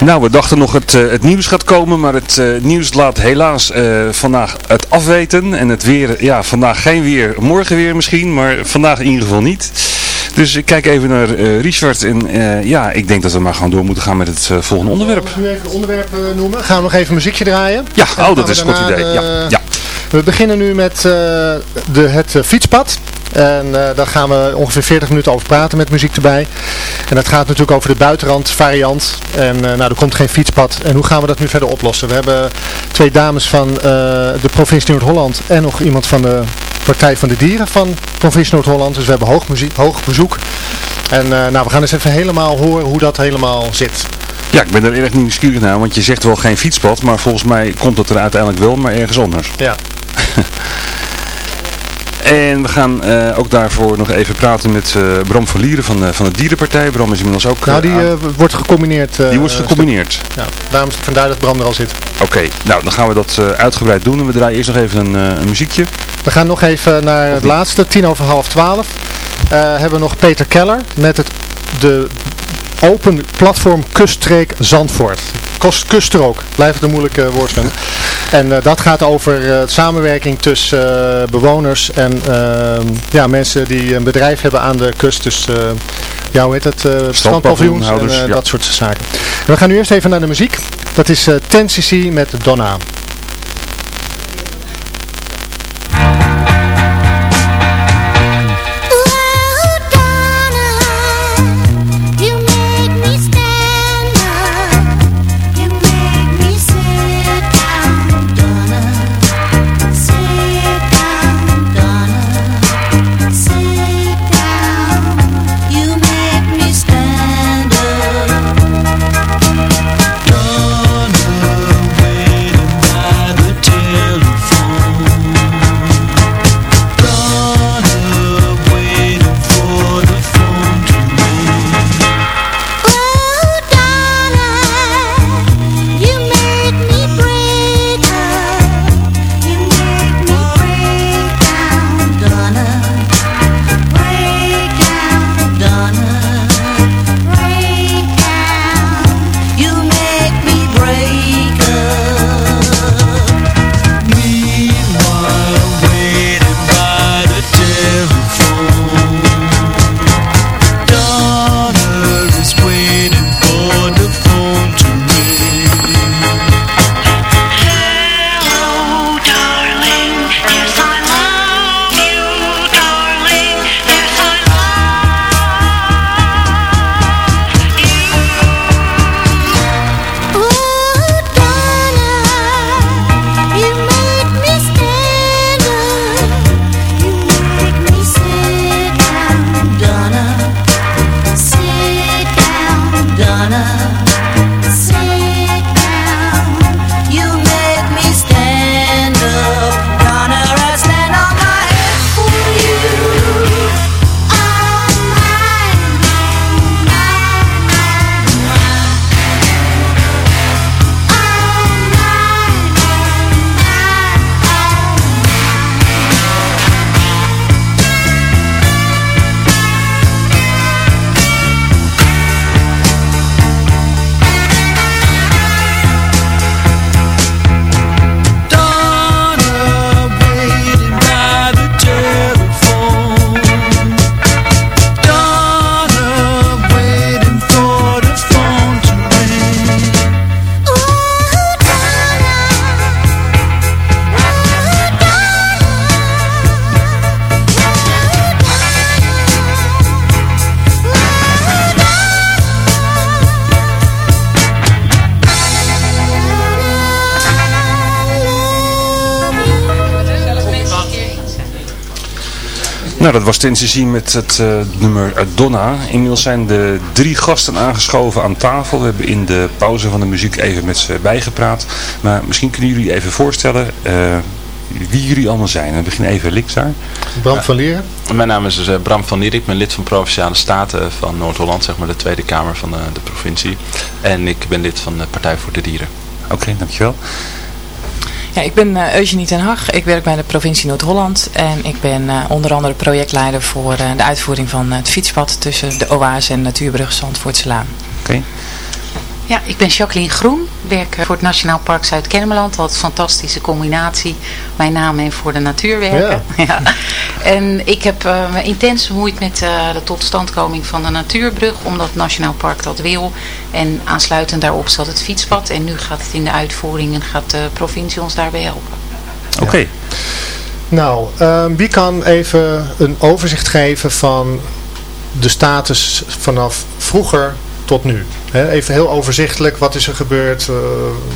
Nou, we dachten nog het, het nieuws gaat komen, maar het nieuws laat helaas vandaag het afweten. En het weer, ja, vandaag geen weer, morgen weer misschien, maar vandaag in ieder geval niet. Dus ik kijk even naar uh, Richard en ja, ik denk dat we maar gewoon door moeten gaan met het volgende onderwerp. We nu even het onderwerp noemen? Gaan we nog even muziekje draaien? Ja, oh, dat is een goed idee. Ja, ja. We beginnen nu met de, het fietspad. En uh, daar gaan we ongeveer 40 minuten over praten met muziek erbij. En dat gaat natuurlijk over de buitenrand variant. En uh, nou, er komt geen fietspad. En hoe gaan we dat nu verder oplossen? We hebben twee dames van uh, de provincie Noord-Holland en nog iemand van de Partij van de Dieren van provincie Noord-Holland. Dus we hebben hoog, muziek, hoog bezoek. En nou, we gaan eens even helemaal horen hoe dat helemaal zit. Ja, ik ben er erg nieuwsgierig naar, want je zegt wel geen fietspad, maar volgens mij komt het er uiteindelijk wel, maar ergens anders. Ja. En we gaan uh, ook daarvoor nog even praten met uh, Bram van Lieren van, uh, van de Dierenpartij. Bram is inmiddels ook... nou, die wordt gecombineerd. die wordt gecombineerd. Ja, daarom is het vandaar dat Bram er al zit. Oké, nou dan gaan we dat uitgebreid doen. En we draaien eerst nog even een, een muziekje. We gaan nog even naar het laatste, tien over half twaalf. hebben we nog Peter Keller met het, de Open Platform Kuststreek Zandvoort. Kost, kuststrook, blijft een moeilijke woordvinden. En uh, dat gaat over uh, samenwerking tussen uh, bewoners en ehm, ja, mensen die een bedrijf hebben aan de kust. Dus ja, hoe heet het? strandpaviljoens en ja. dat soort zaken. En we gaan nu eerst even naar de muziek. Dat is uh, Ten CC met Donna. Nou, dat was ten zien met het uh, nummer Donna. Inmiddels zijn de drie gasten aangeschoven aan tafel. We hebben in de pauze van de muziek even met ze bijgepraat. Maar misschien kunnen jullie even voorstellen uh, wie jullie allemaal zijn. We beginnen even links daar. Bram van Lieren. mijn naam is dus, uh, Bram van Lieren. Ik ben lid van Provinciale Staten van Noord-Holland, zeg maar de Tweede Kamer van de provincie. En ik ben lid van de Partij voor de Dieren. Oké, dankjewel. Ja, ik ben uh, Eugenie ten Hag. Ik werk bij de provincie Noord-Holland. En ik ben uh, onder andere projectleider voor uh, de uitvoering van het fietspad tussen de Oase en Natuurbrug Zandvoortselaan. Oké. Ja, ik ben Jacqueline Groen. Werk voor het Nationaal Park Zuid-Kennemerland. Wat een fantastische combinatie. Mijn naam en voor de natuur werken. Ja. En ik heb uh, me intens bemoeid met uh, de totstandkoming van de natuurbrug. Omdat het Nationaal Park dat wil. En aansluitend daarop zat het fietspad. En nu gaat het in de uitvoering en gaat de provincie ons daarbij helpen. Oké. Nou, um, wie kan even een overzicht geven van de status vanaf vroeger tot nu? even heel overzichtelijk, wat is er gebeurd, uh,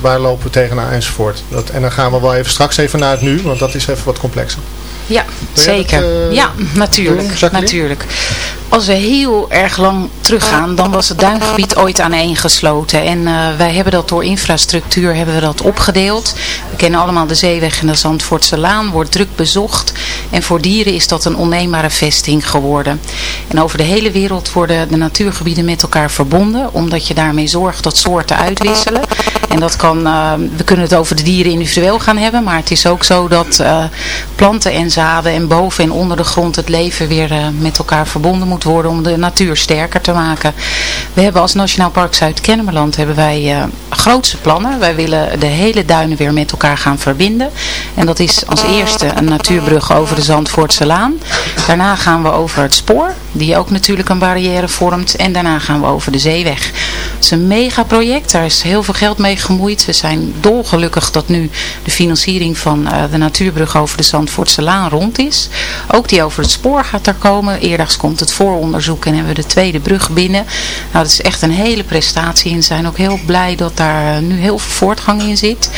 waar lopen we tegenaan enzovoort. Dat, en dan gaan we wel even straks even naar het nu, want dat is even wat complexer. Ja, zeker. uh, ja, natuurlijk. Doen, natuurlijk. Als we heel erg lang teruggaan, dan was het duingebied ooit aaneengesloten. En uh, wij hebben dat door infrastructuur hebben we dat opgedeeld. We kennen allemaal de zeeweg en de Zandvoortse Laan, wordt druk bezocht. En voor dieren is dat een onneembare vesting geworden. En over de hele wereld worden de natuurgebieden met elkaar verbonden, omdat je daarmee zorgt dat soorten uitwisselen. En dat kan, uh, we kunnen het over de dieren individueel gaan hebben, maar het is ook zo dat uh, planten en zaden en boven en onder de grond het leven weer met elkaar verbonden moet worden om de natuur sterker te maken. We hebben als Nationaal Park Zuid-Kennemerland hebben wij grootse plannen. Wij willen de hele duinen weer met elkaar gaan verbinden. En dat is als eerste een natuurbrug over de Zandvoortse Laan. Daarna gaan we over het spoor, die ook natuurlijk een barrière vormt. En daarna gaan we over de zeeweg. Het is een megaproject, daar is heel veel geld mee gemoeid. We zijn dolgelukkig dat nu de financiering van uh, de natuurbrug over de Zandvoortse Laan rond is. Ook die over het spoor gaat er komen. Eerdags komt het en hebben we de tweede brug binnen. Nou, dat is echt een hele prestatie en zijn ook heel blij dat daar uh, nu heel veel voortgang in zit.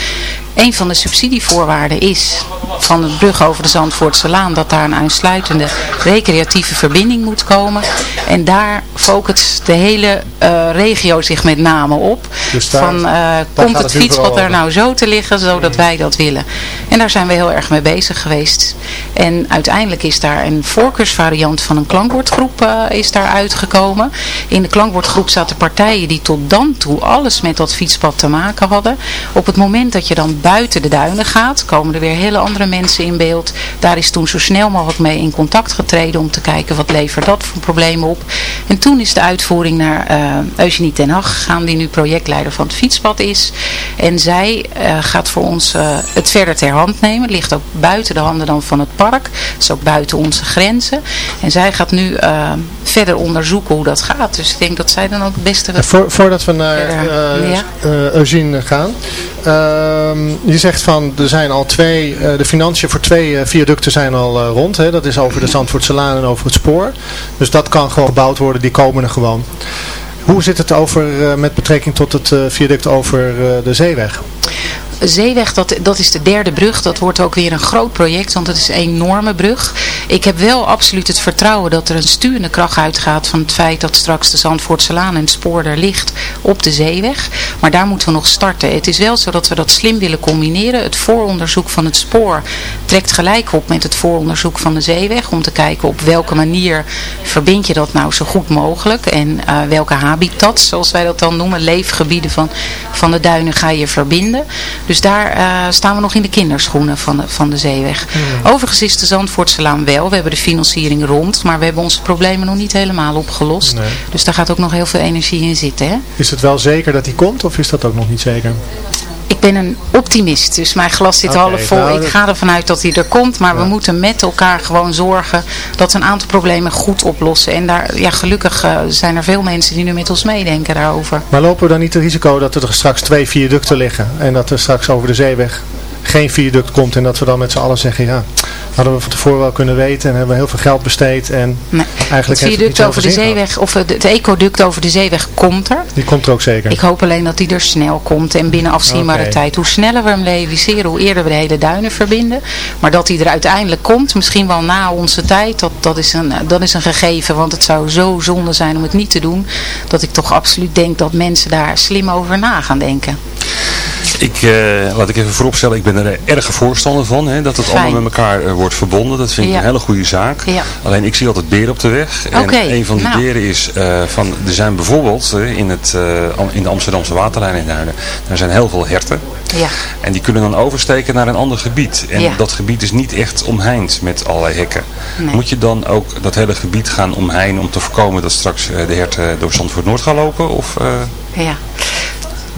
Een van de subsidievoorwaarden is van de brug over de Zandvoortse Laan dat daar een aansluitende recreatieve verbinding moet komen. En daar focust de hele uh, regio zich met name op. Dus daar, van, uh, komt het fietspad er nou zo te liggen zodat mm. wij dat willen. En daar zijn we heel erg mee bezig geweest. En uiteindelijk is daar een voorkeursvariant van een klankwoordgroep uh, is daar uitgekomen. In de klankwoordgroep zaten partijen die tot dan toe alles met dat fietspad te maken hadden. Op het moment dat je dan buiten de duinen gaat, komen er weer hele andere mensen in beeld. Daar is toen zo snel mogelijk mee in contact getreden om te kijken wat levert dat voor problemen op. En toen is de uitvoering naar uh, Eugenie ten Hag gegaan, die nu projectleider van het fietspad is. En zij uh, gaat voor ons uh, het verder ter hand nemen. Het ligt ook buiten de handen dan van het park. Het is ook buiten onze grenzen. En zij gaat nu verder onderzoeken hoe dat gaat. Dus ik denk dat zij dan ook het beste... Voor, voordat we naar ja. Eugene gaan. Je zegt van er zijn al twee, uh, de financiën voor twee uh, viaducten zijn al uh, rond. Hè? Dat is over de Zandvoortse Laan en over het spoor. Dus dat kan gewoon gebouwd worden, die komen er gewoon. Hoe zit het over met betrekking tot het viaduct over de zeeweg? Zeeweg, dat, dat is de derde brug. Dat wordt ook weer een groot project, want het is een enorme brug. Ik heb wel absoluut het vertrouwen dat er een sturende kracht uitgaat van het feit dat straks de Zandvoortse Laan en het spoor er ligt op de zeeweg. Maar daar moeten we nog starten. Het is wel zo dat we dat slim willen combineren. Het vooronderzoek van het spoor trekt gelijk op met het vooronderzoek van de zeeweg. Om te kijken op welke manier verbind je dat nou zo goed mogelijk. En uh, welke habitats, zoals wij dat dan noemen, leefgebieden van, van de duinen ga je verbinden. Dus daar uh, staan we nog in de kinderschoenen van de, van de zeeweg. Hmm. Overigens is de Zandvoortselaan wel. We hebben de financiering rond. Maar we hebben onze problemen nog niet helemaal opgelost. Nee. Dus daar gaat ook nog heel veel energie in zitten. Hè? Is het wel zeker dat die komt of is dat ook nog niet zeker? Ik ben een optimist, dus mijn glas zit okay, half vol. Nou, ik ga ervan uit dat hij er komt, maar ja. we moeten met elkaar gewoon zorgen dat we een aantal problemen goed oplossen. En daar, ja, gelukkig uh, zijn er veel mensen die nu met ons meedenken daarover. Maar lopen we dan niet het risico dat er straks twee viaducten liggen en dat er straks over de zeeweg geen viaduct komt en dat we dan met z'n allen zeggen, ja, hadden we van tevoren wel kunnen weten en hebben we heel veel geld besteed en nee, eigenlijk het viaduct over de zeeweg, of het, het ecoduct over de zeeweg komt er. Die komt er ook zeker. Ik hoop alleen dat die er snel komt en binnen afzienbare okay. tijd. Hoe sneller we hem realiseren, hoe eerder we de hele duinen verbinden. Maar dat die er uiteindelijk komt, misschien wel na onze tijd, dat, dat, is een, dat is een gegeven, want het zou zo zonde zijn om het niet te doen, dat ik toch absoluut denk dat mensen daar slim over na gaan denken. Ik, uh, laat ik even vooropstellen, ik ben er erg voorstander van, hè, dat het Fijn. allemaal met elkaar uh, wordt verbonden. Dat vind ik ja. een hele goede zaak. Ja. Alleen ik zie altijd beren op de weg. En okay. een van die nou. beren is, uh, van, er zijn bijvoorbeeld in, het, in de Amsterdamse waterlijn in Duinen, er zijn heel veel herten. Ja. En die kunnen dan oversteken naar een ander gebied. En ja. dat gebied is niet echt omheind met allerlei hekken. Nee. Moet je dan ook dat hele gebied gaan omheinen om te voorkomen dat straks de herten door Zandvoort Noord gaan lopen? Of, ja.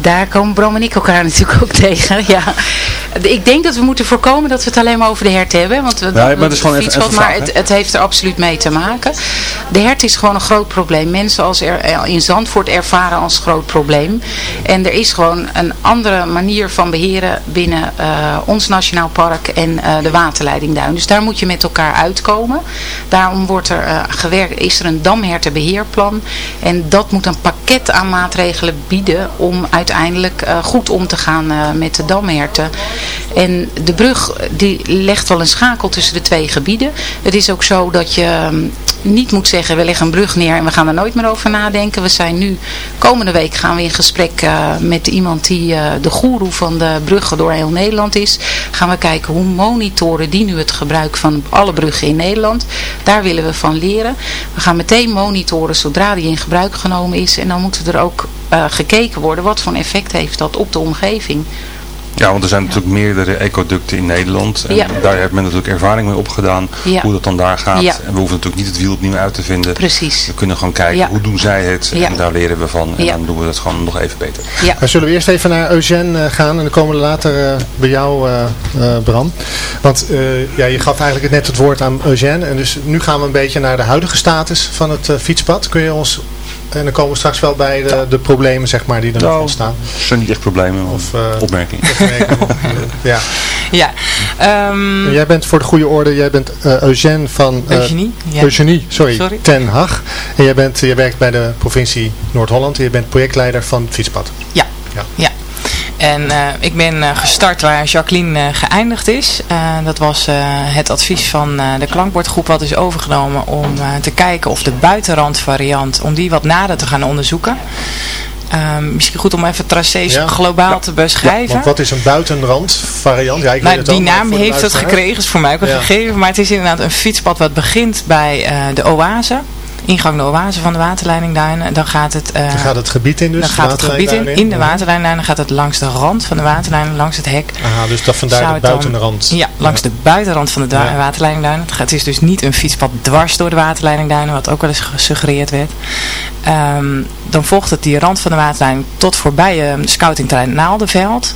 Daar komen Bram en ik elkaar natuurlijk ook tegen. Ja. Ik denk dat we moeten voorkomen dat we het alleen maar over de hert hebben. Want we, ja, maar het is gewoon even, even Maar het, het, heeft er absoluut mee te maken. De hert is gewoon een groot probleem. Mensen als er, eh, in Zandvoort ervaren als groot probleem. En er is gewoon een andere manier van beheren binnen uh, ons nationaal park en uh, de waterleidingduin. Dus daar moet je met elkaar uitkomen. Daarom wordt er, uh, gewerkt, is er een damhertenbeheerplan. En dat moet een pakket aan maatregelen bieden om uiteindelijk goed om te gaan met de damherten. En de brug die legt wel een schakel tussen de twee gebieden. Het is ook zo dat je ehm, niet moet zeggen, we leggen een brug neer en we gaan er nooit meer over nadenken. We zijn nu, komende week gaan we in gesprek uh, met iemand die uh, de goeroe van de bruggen door heel Nederland is. Gaan we kijken hoe monitoren die nu het gebruik van alle bruggen in Nederland. Daar willen we van leren. We gaan meteen monitoren zodra die in gebruik genomen is. En dan moet er ook uh, gekeken worden wat voor effect heeft dat op de omgeving. Ja, want er zijn natuurlijk meerdere ecoducten in Nederland. En daar heeft men natuurlijk ervaring mee opgedaan. Hoe dat dan daar gaat. En we hoeven natuurlijk niet het wiel opnieuw uit te vinden. Precies. We kunnen gewoon kijken hoe doen zij het. En daar leren we van. En dan doen we het gewoon nog even beter. Ja. Maar zullen we eerst even naar Eugène eh, gaan. En dan komen we later uh, bij jou, uh, Bram. Want ja, je gaf eigenlijk net het woord aan Eugène. En dus nu gaan we een beetje naar de huidige status van het fietspad. Kun je ons en dan komen we straks wel bij de, de problemen zeg maar, die er nog nou, ontstaan. zijn niet echt problemen, of uh, opmerkingen. ja. ja um, jij bent voor de goede orde, jij bent uh, Eugène van... Uh, Eugenie. Ja. Eugenie, sorry, sorry, Ten Hag. En jij, bent, jij werkt bij de provincie Noord-Holland en je bent projectleider van het Fietspad. Ja, ja. ja. En uh, ik ben uh, gestart waar Jacqueline uh, geëindigd is. dat was het advies van de klankbordgroep wat is overgenomen om te kijken of de buitenrandvariant, om die wat nader te gaan onderzoeken. Ehm, misschien goed om even tracés globaal te beschrijven. Ja, want wat is een buitenrandvariant? Ja, ik nou, die naam heeft het gekregen, is voor mij ook een gegeven. Maar het is inderdaad een fietspad wat begint bij de oase ingang de oase van de waterleidingduinen. Dan gaat het, uh, dan gaat het gebied in dus? Dan gaat het gebied in, in de waterleidingduinen. Dan gaat het langs de rand van de waterleiding, langs het hek. Aha, dus dat vandaar de buitenrand. ja, langs de buitenrand van de ja. waterleidingduinen. Het is dus niet een fietspad dwars door de waterleidingduinen, wat ook wel eens gesuggereerd werd. Um, dan volgt het die rand van de waterleiding tot voorbij uh, scoutingterrein Naaldenveld.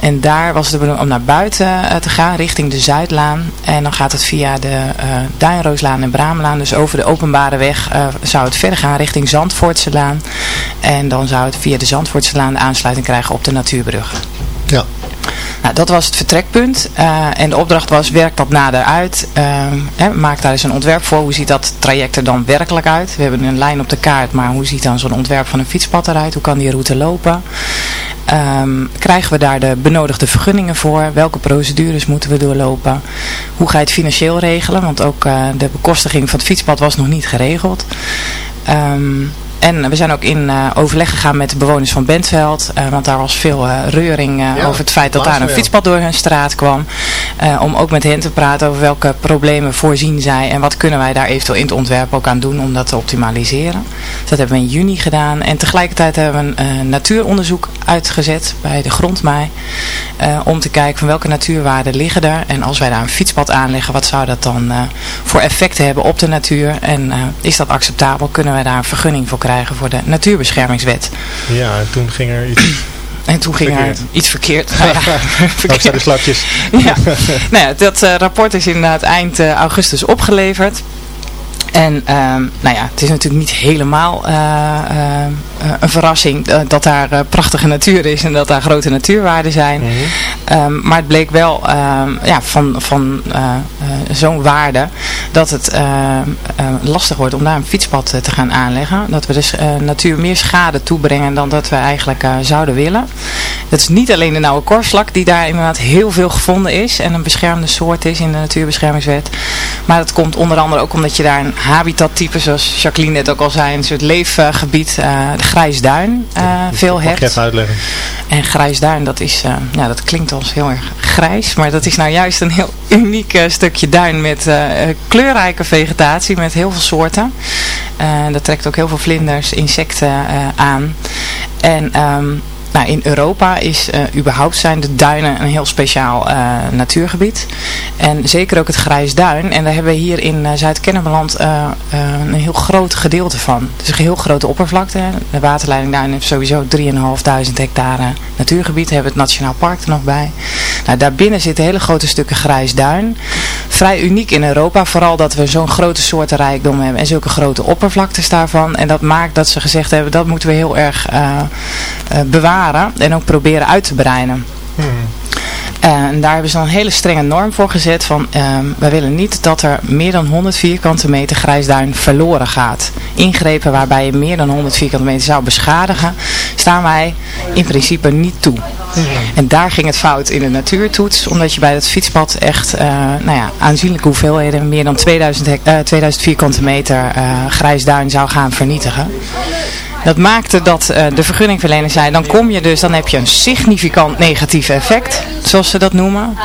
En daar was het de bedoeling om naar buiten uh, te gaan, richting de Zuidlaan. En dan gaat het via de uh, Duinrooslaan en Braamlaan, dus over de openbare weg, zou het verder gaan richting Zandvoortselaan. En dan zou het via de Zandvoortselaan de aansluiting krijgen op de Natuurbrug. Ja. Nou, dat was het vertrekpunt. Uh, en de opdracht was, werk dat nader uit. Uh, maak daar eens een ontwerp voor. Hoe ziet dat traject er dan werkelijk uit? We hebben een lijn op de kaart, maar hoe ziet dan zo'n ontwerp van een fietspad eruit? Hoe kan die route lopen? Um, krijgen we daar de benodigde vergunningen voor? Welke procedures moeten we doorlopen? Hoe ga je het financieel regelen? Want ook uh, de bekostiging van het fietspad was nog niet geregeld. Um, en we zijn ook in uh, overleg gegaan met de bewoners van Bentveld. Uh, want daar was veel uh, reuring over het feit dat daar een fietspad door hun straat kwam. om ook met hen te praten over welke problemen voorzien zij. En wat kunnen wij daar eventueel in het ontwerp ook aan doen om dat te optimaliseren. Dus dat hebben we in juni gedaan. En tegelijkertijd hebben we een natuuronderzoek uitgezet bij de grondmei. om te kijken van welke natuurwaarden liggen er. En als wij daar een fietspad aanleggen, wat zou dat dan voor effecten hebben op de natuur. En is dat acceptabel? Kunnen wij daar een vergunning voor krijgen? Voor de natuurbeschermingswet. Ja, en toen ging er iets... En toen ging er iets verkeerd. Nou ja, verkeerd. de slapjes. ja. nou ja, dat uh, rapport is inderdaad eind uh, augustus opgeleverd. En um, nou ja, het is natuurlijk niet helemaal uh, uh, een verrassing dat daar uh, prachtige natuur is en dat daar grote natuurwaarden zijn. Mm -hmm. um, maar het bleek wel um, ja, van, van zo'n waarde dat het lastig wordt om daar een fietspad te gaan aanleggen. Dat we de dus, natuur meer schade toebrengen dan dat we eigenlijk zouden willen. Het is niet alleen de nauwe korslak die daar inderdaad heel veel gevonden is en een beschermde soort is in de natuurbeschermingswet. Maar dat komt onder andere ook omdat je daar een habitattype, zoals Jacqueline net ook al zei, een soort leefgebied, uh, de grijsduin, uh, veel hert. uitleggen. En grijsduin, dat is, uh, ja, dat klinkt ons heel erg grijs, maar dat is nou juist een heel uniek stukje duin met kleurrijke vegetatie, met heel veel soorten. dat trekt ook heel veel vlinders, insecten aan. En um, nou, in Europa is überhaupt zijn de duinen een heel speciaal natuurgebied. En zeker ook het Grijsduin. En daar hebben we hier in Zuid-Kennemerland een heel groot gedeelte van. Is een heel grote oppervlakte. De waterleiding Duin heeft sowieso 3.500 hectare natuurgebied. We hebben het Nationaal Park er nog bij. Nou, daarbinnen zitten hele grote stukken grijs duin. Vrij uniek in Europa, vooral dat we zo'n grote soortenrijkdom hebben en zulke grote oppervlaktes daarvan. En dat maakt dat ze gezegd hebben, dat moeten we heel erg uh, en ook proberen uit te breiden. Hmm. En daar hebben ze een hele strenge norm voor gezet van uh, wij willen niet dat er meer dan 100 vierkante meter grijsduin verloren gaat. Ingrepen waarbij je meer dan 100 vierkante meter zou beschadigen, staan wij in principe niet toe. En daar ging het fout in de natuurtoets, omdat je bij het fietspad echt uh, nou ja, aanzienlijke hoeveelheden, meer dan 2000, uh, 2000 vierkante meter uh, grijsduin zou gaan vernietigen. Dat maakte dat uh, de vergunningverlener zei, dan kom je dus, dan heb je een significant negatief effect, zoals ze dat noemen.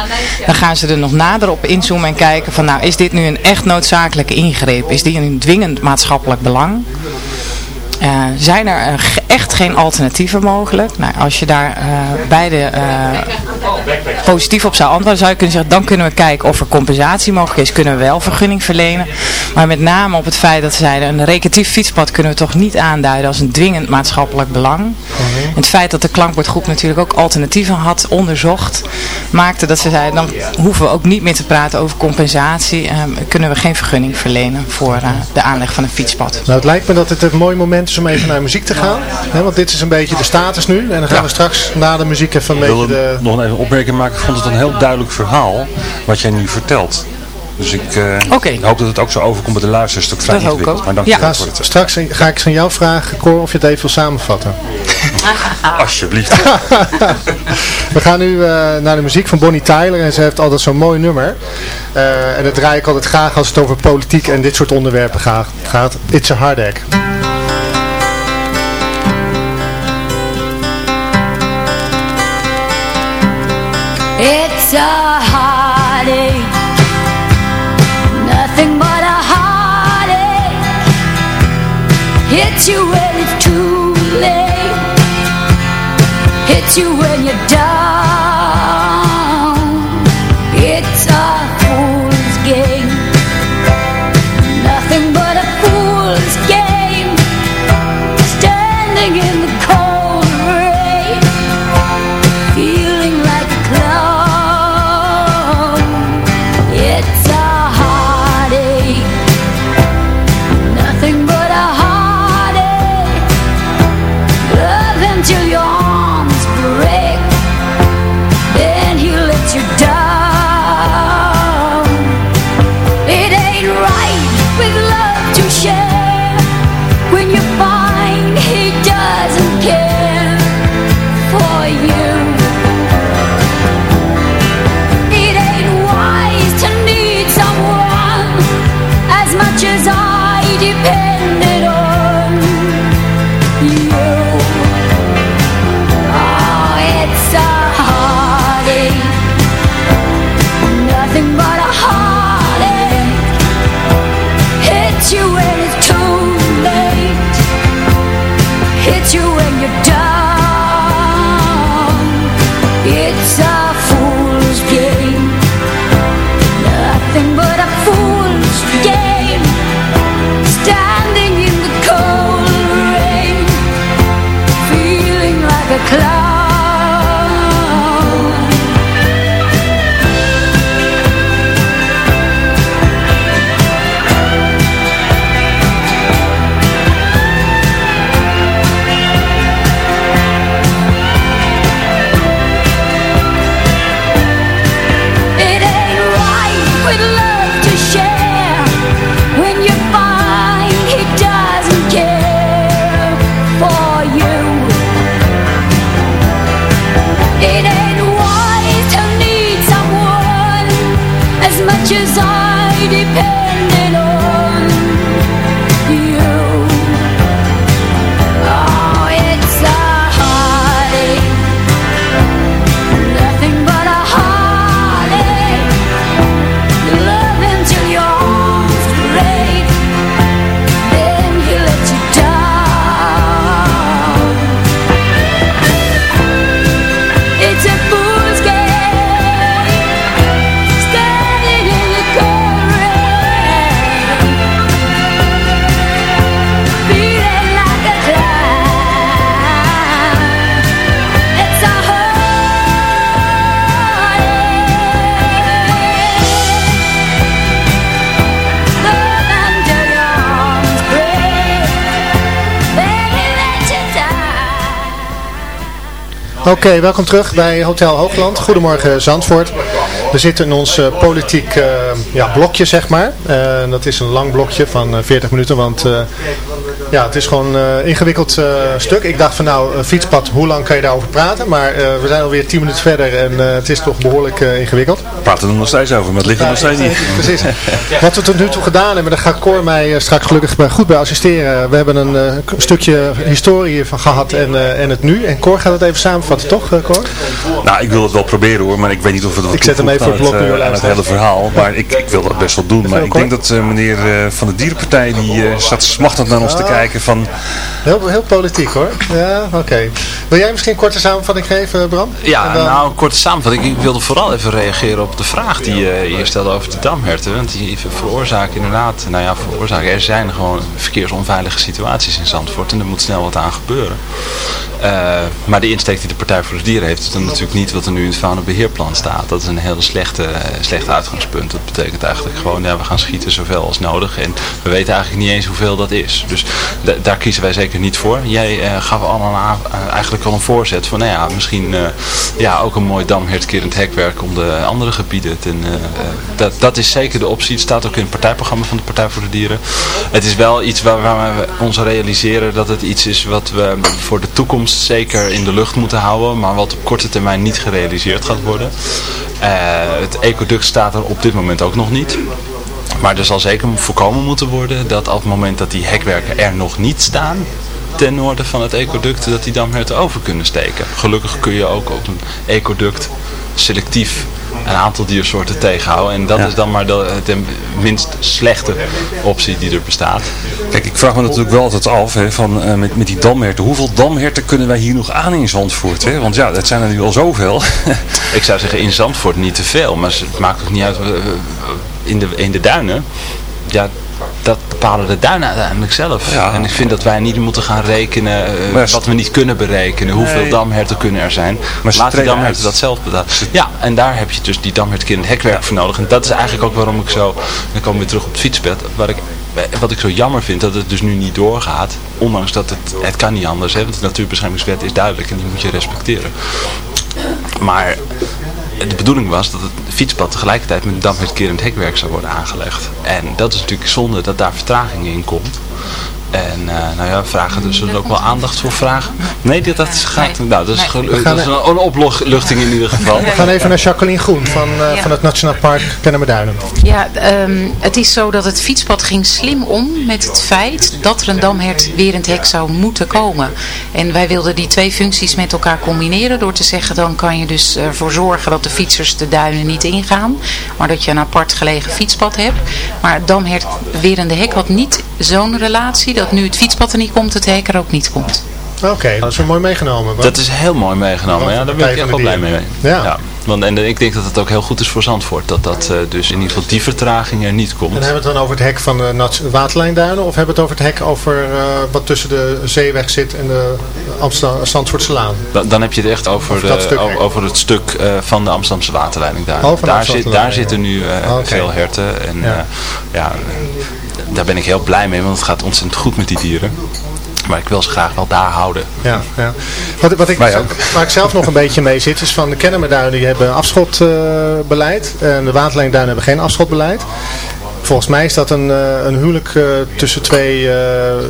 Dan gaan ze er nog nader op inzoomen en kijken van, nou is dit nu een echt noodzakelijke ingreep? Is die een dwingend maatschappelijk belang? Uh, zijn er uh, echt geen alternatieven mogelijk? Nou, als je daar uh, beide positief op zou antwoorden, zou je kunnen zeggen, dan kunnen we kijken of er compensatie mogelijk is. Kunnen we wel vergunning verlenen. Maar met name op het feit dat ze zeiden, een recreatief fietspad kunnen we toch niet aanduiden als een dwingend maatschappelijk belang. Het feit dat de klankbordgroep natuurlijk ook alternatieven had onderzocht, maakte dat ze zeiden, dan hoeven we ook niet meer te praten over compensatie. kunnen we geen vergunning verlenen voor de aanleg van een fietspad. Nou, het lijkt me dat het een mooi moment is om even naar muziek te gaan. want dit is een beetje de status nu. En dan gaan we straks na de muziek even een beetje de... nog even een opmerking maken. Ik vond het een heel duidelijk verhaal wat jij nu vertelt. Dus ik uh, hoop dat het ook zo overkomt bij de luisteraars. Dat vrij ingewikkeld. Maar dank je ja. Straks ga ik aan jou vragen, Cor, of je het even wil samenvatten. Alsjeblieft. We gaan nu uh, naar de muziek van Bonnie Tyler. En ze heeft altijd zo'n mooi nummer. Uh, en dat draai ik altijd graag als het over politiek en dit soort onderwerpen gaat. gaat. It's a Hard It's a Oké, welkom terug bij Hotel Hoogland. Goedemorgen Zandvoort. We zitten in ons uh, politiek uh, ja, blokje, zeg maar. Uh, dat is een lang blokje van 40 minuten, want ja, het is gewoon een ingewikkeld stuk. Ik dacht van nou, fietspad, hoe lang kan je daarover praten? Maar we zijn alweer 10 minuten verder en het is toch behoorlijk ingewikkeld. We praten er nog steeds over, maar het ligt er nog steeds niet. Precies. Wat we tot nu toe gedaan hebben, daar gaat Cor mij straks gelukkig goed bij assisteren. We hebben een stukje historie van gehad en, en het nu. En Cor gaat het even samenvatten, toch Cor? Nou, ik wil het wel proberen hoor, maar ik weet niet of het ik zet hem even voor het blok nu aan het hele verhaal. Maar ik, ik wil dat best wel doen. Maar ik denk dat uh, meneer uh, van de Dierenpartij, die uh, zat smachtend naar ons te ah. kijken van... Heel, heel politiek hoor. Ja, oké. Wil jij misschien een korte samenvatting geven, Bram? Ja, nou, een korte samenvatting. Ik wilde vooral even reageren op de vraag die je hier stelde over de damherten. Want die veroorzaken inderdaad, nou ja, veroorzaken. Er zijn gewoon verkeersonveilige situaties in Zandvoort en er moet snel wat aan gebeuren. maar de insteek die de Partij voor de Dieren heeft, is dan natuurlijk niet wat er nu in het faunabeheerplan staat. Dat is een hele slechte, slechte uitgangspunt. Dat betekent eigenlijk gewoon, ja, we gaan schieten zoveel als nodig. En we weten eigenlijk niet eens hoeveel dat is. Dus daar kiezen wij zeker niet voor. Jij uh, gaf al een, uh, eigenlijk al een voorzet van, nou ja, misschien ja, ook een mooi damhertkerend hekwerk om de andere gebieden. Ten, dat, dat is zeker de optie. Het staat ook in het partijprogramma van de Partij voor de Dieren. Het is wel iets waar, we ons realiseren dat het iets is wat we voor de toekomst zeker in de lucht moeten houden. Maar wat op korte termijn niet gerealiseerd gaat worden. Eh, het ecoduct staat er op dit moment ook nog niet. Maar er zal zeker voorkomen moeten worden dat op het moment dat die hekwerken er nog niet staan, ten noorden van het ecoduct, dat die damherten over kunnen steken. Gelukkig kun je ook op een ecoduct selectief een aantal diersoorten tegenhouden. En dat is dan maar de, de, minst slechte optie die er bestaat. Kijk, ik vraag me natuurlijk wel altijd af hè, van, uh, met, met die damherten. Hoeveel damherten kunnen wij hier nog aan in Zandvoort? Hè? Want ja, dat zijn er nu al zoveel. ik zou zeggen in Zandvoort niet te veel. Maar het maakt ook niet uit. In de, in de duinen, ja, dat bepalen de duinen uiteindelijk zelf. En ik vind dat wij niet moeten gaan rekenen uh, wat we niet kunnen berekenen. Hoeveel nee. damherten kunnen er zijn. Maar Laat die damherten dat zelf betalen. Ja, en daar heb je dus die damhertkind hekwerk ja. voor nodig. En dat is eigenlijk ook waarom ik zo, dan komen we weer terug op het fietsbed, waar ik wat ik zo jammer vind, dat het dus nu niet doorgaat. Ondanks dat het, het kan niet anders. Hè, want de natuurbeschermingswet is duidelijk en die moet je respecteren. Maar de bedoeling was dat het fietspad tegelijkertijd met damhertkerend hekwerk zou worden aangelegd. En dat is natuurlijk zonde dat daar vertraging in komt. En uh, nou ja, vragen, dus zullen ook wel aandacht voor vragen. Nee, dat, dat gaat, nou, dat is, dat is een, een, opluchting in ieder geval. We gaan even naar Jacqueline Groen van, uh, ja. van het Nationaal Park Kennemerduinen. Ja, um, het is zo dat het fietspad ging slim om met het feit dat er een damhert weer in het hek zou moeten komen. En wij wilden die twee functies met elkaar combineren door te zeggen, dan kan je dus ervoor zorgen dat de fietsers de duinen niet ingaan, maar dat je een apart gelegen fietspad hebt. Maar het damhert weer in de hek had niet zo'n relatie dat nu het fietspad er niet komt, het hek er ook niet komt. Oké, dat is wel mooi meegenomen. Dat is heel mooi meegenomen, ja, daar ben ik echt wel blij mee. Ja. ja. Want, en ik denk dat het ook heel goed is voor Zandvoort. Dat dat uh, dus in ieder geval die vertraging er niet komt. En hebben we het dan over het hek van de waterlijnduinen? Of hebben we het over het hek over uh, wat tussen de zeeweg zit en de Amsterdam, Zandvoortse Laan? Dan, dan heb je het echt over, de, over, over, het stuk uh, van de Amsterdamse waterleiding daar. Oh, daar, zit, daar zitten nu okay. veel herten. En ja, ja daar ben ik heel blij mee, want het gaat ontzettend goed met die dieren. Maar ik wil ze graag wel daar houden. Ja, ja. Wat, wat ik, ja. Waar ik zelf nog een beetje mee zit, is van de Kennemerduinen die hebben afschotbeleid. Uh, en de Waterlijnduinen hebben geen afschotbeleid. Volgens mij is dat een, uh, een huwelijk uh, tussen twee uh,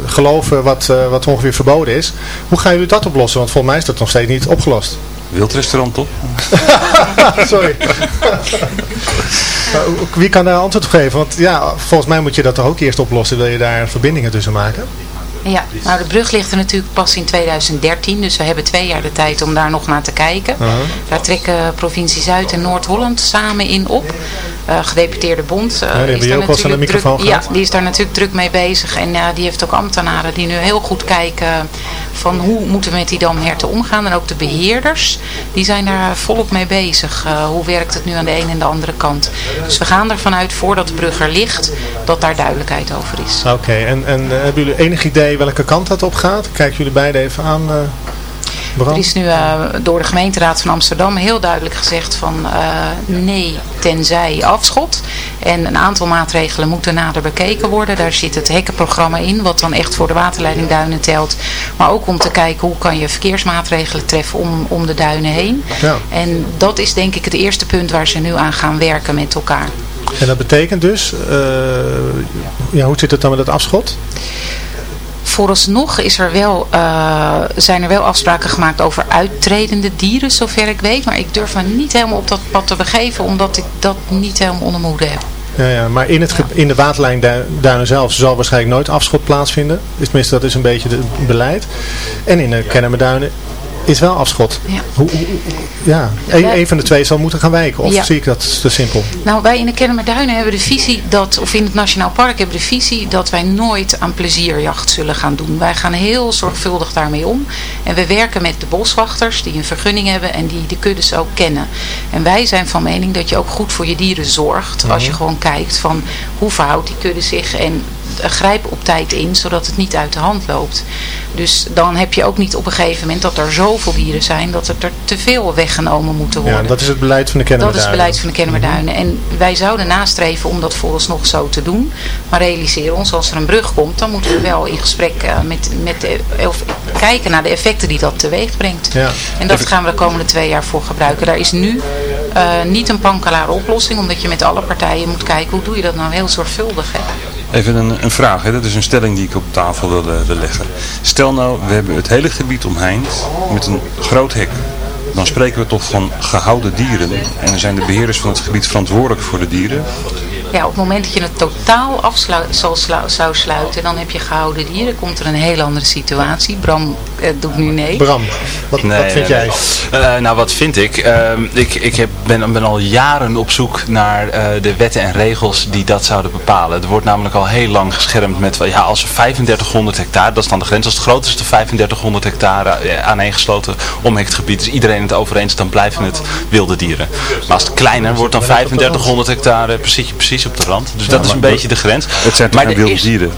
geloven wat, wat ongeveer verboden is. Hoe gaan jullie dat oplossen? Want volgens mij is dat nog steeds niet opgelost. Wildrestaurant toch? Sorry. Wie kan daar antwoord op geven? Want ja, volgens mij moet je dat toch ook eerst oplossen. Wil je daar verbindingen tussen maken? Ja, nou de brug ligt er natuurlijk pas in 2013, dus we hebben twee jaar de tijd om daar nog naar te kijken. Uh -huh. Daar trekken provincie Zuid en Noord-Holland samen in op. Uh, gedeputeerde bond uh, ja, die is daar natuurlijk druk, ja, die is daar natuurlijk druk mee bezig en die heeft ook ambtenaren die nu heel goed kijken van hoe moeten we met die damherten omgaan en ook de beheerders die zijn daar volop mee bezig. hoe werkt het nu aan de ene en de andere kant? Dus we gaan ervan uit voordat de brug er ligt dat daar duidelijkheid over is. Oké, en, en hebben jullie enig idee welke kant dat op gaat? Kijken jullie beiden even aan? Er is nu door de gemeenteraad van Amsterdam heel duidelijk gezegd van nee tenzij afschot. En een aantal maatregelen moeten nader bekeken worden. Daar zit het hekkenprogramma in, wat dan echt voor de waterleiding duinen telt. Maar ook om te kijken hoe kan je verkeersmaatregelen treffen om, om de duinen heen. Ja. En dat is denk ik het eerste punt waar ze nu aan gaan werken met elkaar. En dat betekent dus, uh, ja, hoe zit het dan met het afschot? Vooralsnog is er wel, uh, zijn er wel afspraken gemaakt over uittredende dieren, zover ik weet. Maar ik durf me niet helemaal op dat pad te begeven, omdat ik dat niet helemaal onder moede heb. Ja, ja, maar in, het, in de waterlijnduinen zelf zal waarschijnlijk nooit afschot plaatsvinden. Tenminste, dat is een beetje het beleid. En in de Kennemerduinen is wel afschot. Ja. Hoe, ja. Een, van de twee zal moeten gaan wijken. Of zie ik dat te simpel? Nou, wij in de Kennemerduinen hebben de visie dat, of in het Nationaal Park hebben de visie dat wij nooit aan plezierjacht zullen gaan doen. Wij gaan heel zorgvuldig daarmee om. En we werken met de boswachters die een vergunning hebben en die de kuddes ook kennen. En wij zijn van mening dat je ook goed voor je dieren zorgt. Als je gewoon kijkt van hoe verhoudt die kudde zich en grijp op tijd in, zodat het niet uit de hand loopt. Dus dan heb je ook niet op een gegeven moment dat er zoveel dieren zijn dat er te veel weggenomen moeten worden. Ja, dat is het beleid van de Kennemerduinen. Dat is het beleid van de Kennemerduinen. En wij zouden nastreven om dat vooralsnog zo te doen. Maar realiseren ons, als er een brug komt, dan moeten we wel in gesprek uh, met, met de, of kijken naar de effecten die dat teweeg brengt. Ja. En dat gaan we de komende twee jaar voor gebruiken. Daar is nu uh, niet een pankelare oplossing, omdat je met alle partijen moet kijken hoe doe je dat nou heel zorgvuldig. Hè? Even een, een vraag, hè? dat is een stelling die ik op tafel wil, leggen. Stel nou, we hebben het hele gebied omheind met een groot hek. Dan spreken we toch van gehouden dieren. En dan zijn de beheerders van het gebied verantwoordelijk voor de dieren. Ja, op het moment dat je het totaal af zou sluiten, dan heb je gehouden dieren. Komt er een heel andere situatie. Bram eh, doet nu nee. Bram, wat, wat vind jij? Uh, nou, wat vind ik? Uh, ik ik heb, ben, ben al jaren op zoek naar uh, de wetten en regels die dat zouden bepalen. Er wordt namelijk al heel lang geschermd met, ja, als er 3500 hectare, dat is dan de grens, als het grootste 3500 hectare eh, aaneengesloten omhekt gebied is iedereen het over eens, dan blijven het wilde dieren. Maar als het kleiner wordt dan 3500 hectare, precies, precies op de rand. Dus dat is een beetje de grens. Het zijn toch geen wilde dieren?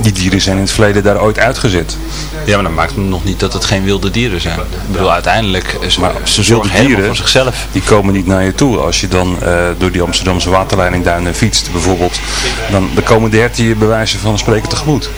Die dieren zijn in het verleden daar ooit uitgezet. Ja, maar dat maakt nog niet dat het geen wilde dieren zijn. Ik bedoel, uiteindelijk, ze, maar ze zorgen helemaal voor zichzelf. Die komen niet naar je toe. Als je dan uh, door die Amsterdamse waterleiding duinen fietst bijvoorbeeld, dan, dan komen de herten je bewijzen van spreken tegemoet.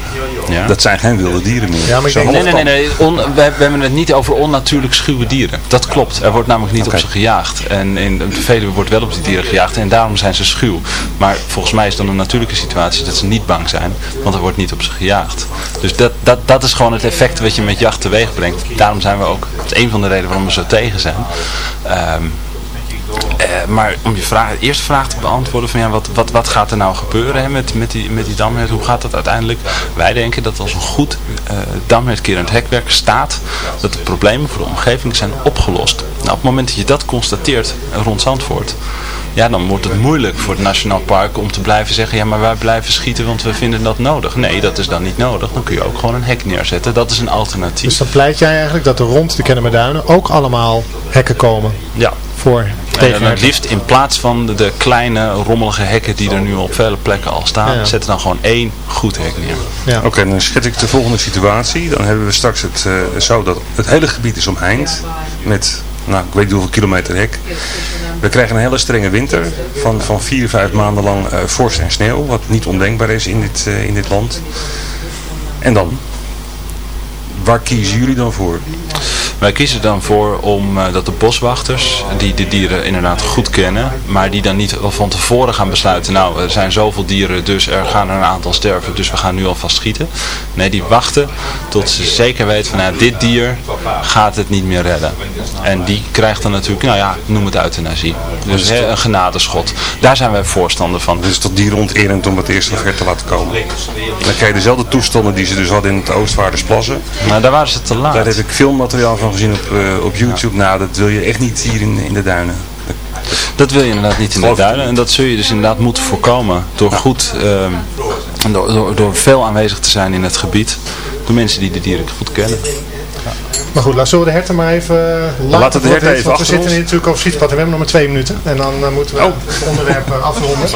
Ja. Dat zijn geen wilde dieren meer. Ja, maar nee, nee, nee, nee. On, we, we, hebben het niet over onnatuurlijk schuwe dieren. Dat klopt. Er wordt namelijk niet op ze gejaagd. En in de Veluwe wordt wel op die dieren gejaagd en daarom zijn ze schuw. Maar volgens mij is dan een natuurlijke situatie dat ze niet bang zijn, want er wordt niet op ze gejaagd. Dus dat, dat, dat is gewoon het effect wat je met jacht teweeg brengt. Daarom zijn we ook, dat is een van de redenen waarom we zo tegen zijn. Um, uh, maar om je vraag, eerste vraag te beantwoorden van ja, wat, wat, wat gaat er nou gebeuren hè, met, met die, met die damhert? Hoe gaat dat uiteindelijk? Wij denken dat als een goed uh, damhertkerend hekwerk staat, dat de problemen voor de omgeving zijn opgelost. Nou, op het moment dat je dat constateert rond Zandvoort, ja, dan wordt het moeilijk voor het Nationaal Park om te blijven zeggen, ja, maar wij blijven schieten, want we vinden dat nodig. Nee, dat is dan niet nodig. Dan kun je ook gewoon een hek neerzetten. Dat is een alternatief. Dus dan pleit jij eigenlijk dat er rond de Kennemerduinen ook allemaal hekken komen? Ja. Voor en het liefst in plaats van de, kleine rommelige hekken die er nu op vele plekken al staan, ja. zetten dan gewoon één goed hek neer. Ja. Oké, dan schets ik de volgende situatie. Dan hebben we straks het uh, zo dat het hele gebied is omheind met, nou ik weet niet hoeveel kilometer hek. We krijgen een hele strenge winter van, van vier, vijf maanden lang uh, vorst en sneeuw, wat niet ondenkbaar is in dit, uh, in dit land. En dan? Waar kiezen jullie dan voor? Wij kiezen dan voor om uh, dat de boswachters, die de dieren inderdaad goed kennen, maar die dan niet van tevoren gaan besluiten, nou er zijn zoveel dieren, dus er gaan er een aantal sterven, dus we gaan nu alvast schieten. Nee, die wachten tot ze zeker weten van nou, dit dier gaat het niet meer redden. En die krijgt dan natuurlijk, nou ja, noem het euthanasie. Dus he, een genadeschot. Daar zijn wij voorstander van. Dus tot dieronterend om het eerst ver te laten komen. Dan krijg je dezelfde toestanden die ze dus hadden in het Oostvaardersplassen. Maar daar waren ze te laat. Daar heb ik filmmateriaal van gezien op, uh, op YouTube. Nou, dat wil je echt niet hier in, in de duinen. Dat wil je inderdaad niet in de duinen. En dat zul je dus inderdaad moeten voorkomen. Door goed, uh, door, door, door veel aanwezig te zijn in het gebied. Door mensen die de dieren goed kennen. Maar goed, laten we de herten maar even laten. Laten de herten even We zitten hier natuurlijk over fietspad en we hebben nog maar twee minuten. En dan moeten we oh. het onderwerp afronden.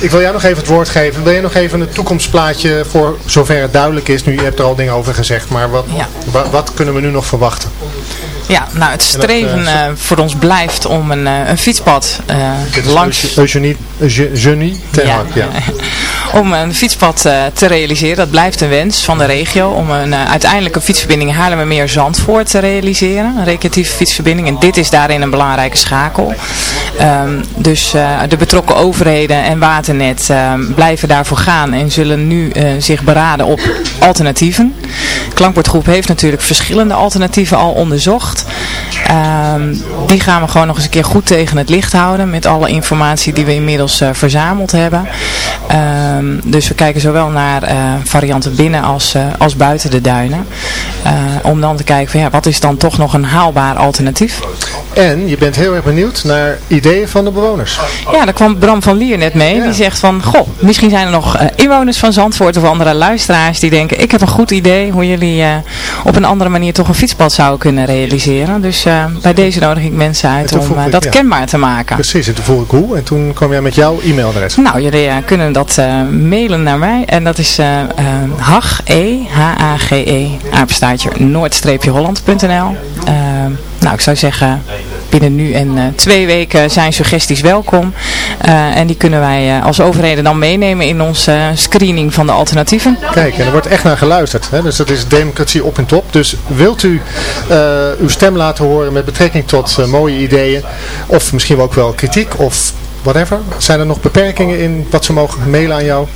Ik wil jou nog even het woord geven. Wil je nog even een toekomstplaatje voor zover het duidelijk is? Nu, je hebt er al dingen over gezegd. Maar wat, wat, wat kunnen we nu nog verwachten? Ja, nou het streven uh, voor ons blijft om een, uh, een fietspad langs... Eugenie, Eugenie ja. ja. om een fietspad te realiseren. Dat blijft een wens van de regio om een uiteindelijke fietsverbinding Haarlemmermeer-Zandvoort te realiseren. Een recreatieve fietsverbinding en dit is daarin een belangrijke schakel. Um, dus de betrokken overheden en Waternet ehm, blijven daarvoor gaan en zullen nu zich beraden op alternatieven. Klankbordgroep heeft natuurlijk verschillende alternatieven al onderzocht. Ehm, die gaan we gewoon nog eens een keer goed tegen het licht houden met alle informatie die we inmiddels uh, verzameld hebben. Ehm, dus we kijken zowel naar uh, varianten binnen als, uh, als buiten de duinen. om dan te kijken van ja, wat is dan toch nog een haalbaar alternatief. En je bent heel erg benieuwd naar ideeën van de bewoners. Ja, daar kwam Bram van Lier net mee. Die zegt van, goh, misschien zijn er nog inwoners van Zandvoort of andere luisteraars die denken, ik heb een goed idee hoe jullie op een andere manier toch een fietspad zouden kunnen realiseren. Dus uh, bij deze nodig ik mensen uit om uh, dat kenbaar te maken. Precies, en toen vroeg ik hoe. En toen kwam jij met jouw e-mailadres. Nou, jullie uh, kunnen dat mailen naar mij. En dat is hag, e, H-A-G-E, apenstaartje, noord-holland.nl. nou, ik zou zeggen, binnen nu en uh, twee weken zijn suggesties welkom. Uh, en die kunnen wij uh, als overheden dan meenemen in onze screening van de alternatieven. Kijk, en er wordt echt naar geluisterd. Hè? Dus dat is democratie op en top. Dus wilt u uw stem laten horen met betrekking tot mooie ideeën. Of misschien ook wel kritiek of whatever. Zijn er nog beperkingen in wat ze mogen mailen aan jou?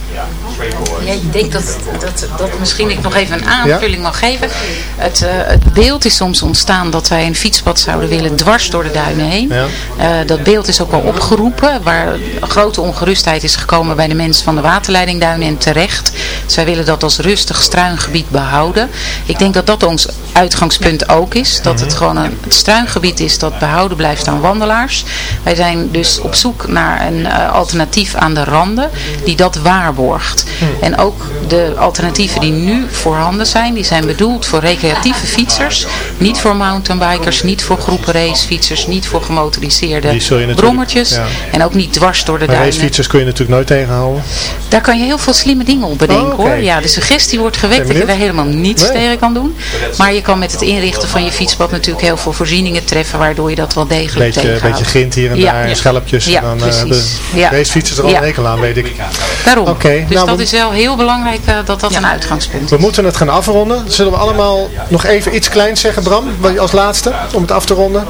Ja, ik denk dat, dat, dat misschien ik nog even een aanvulling mag geven. Het, uh, het beeld is soms ontstaan dat wij een fietspad zouden willen dwars door de duinen heen. Ja. Uh, dat beeld is ook wel opgeroepen, waar grote ongerustheid is gekomen bij de mensen van de waterleidingduinen en terecht. Zij willen dat als rustig struingebied behouden. Ik denk dat dat ons uitgangspunt ook is. Dat het mhm. gewoon een, het struingebied is dat behouden blijft aan wandelaars. Wij zijn dus op zoek naar een uh, alternatief aan de randen die dat waarborgt. Mhm. En ook de alternatieven die nu voorhanden zijn, die zijn bedoeld voor recreatieve fietsers. Niet voor mountainbikers, niet voor groepen racefietsers, niet voor gemotoriseerde brommertjes. En ook niet dwars door de maar duinen. racefietsers kun je natuurlijk nooit tegenhouden. Daar kan je heel veel slimme dingen op bedenken oh, hoor. Ja, de suggestie wordt gewekt dat je daar helemaal niets tegen kan doen. Maar je kan met het inrichten van je fietspad natuurlijk heel veel voorzieningen treffen, waardoor je dat wel degelijk beetje, tegenhoudt. Beetje grind hier en daar, schelpjes. Ja, en dan uh, de racefietsers er al een hekel aan, weet ik. Daarom. Okay, dus nou, dat is wel heel belangrijk uh, dat dat een uitgangspunt is. We moeten het gaan afronden. Zullen we allemaal nog even iets kleins zeggen, Bram, als laatste, om het af te ronden?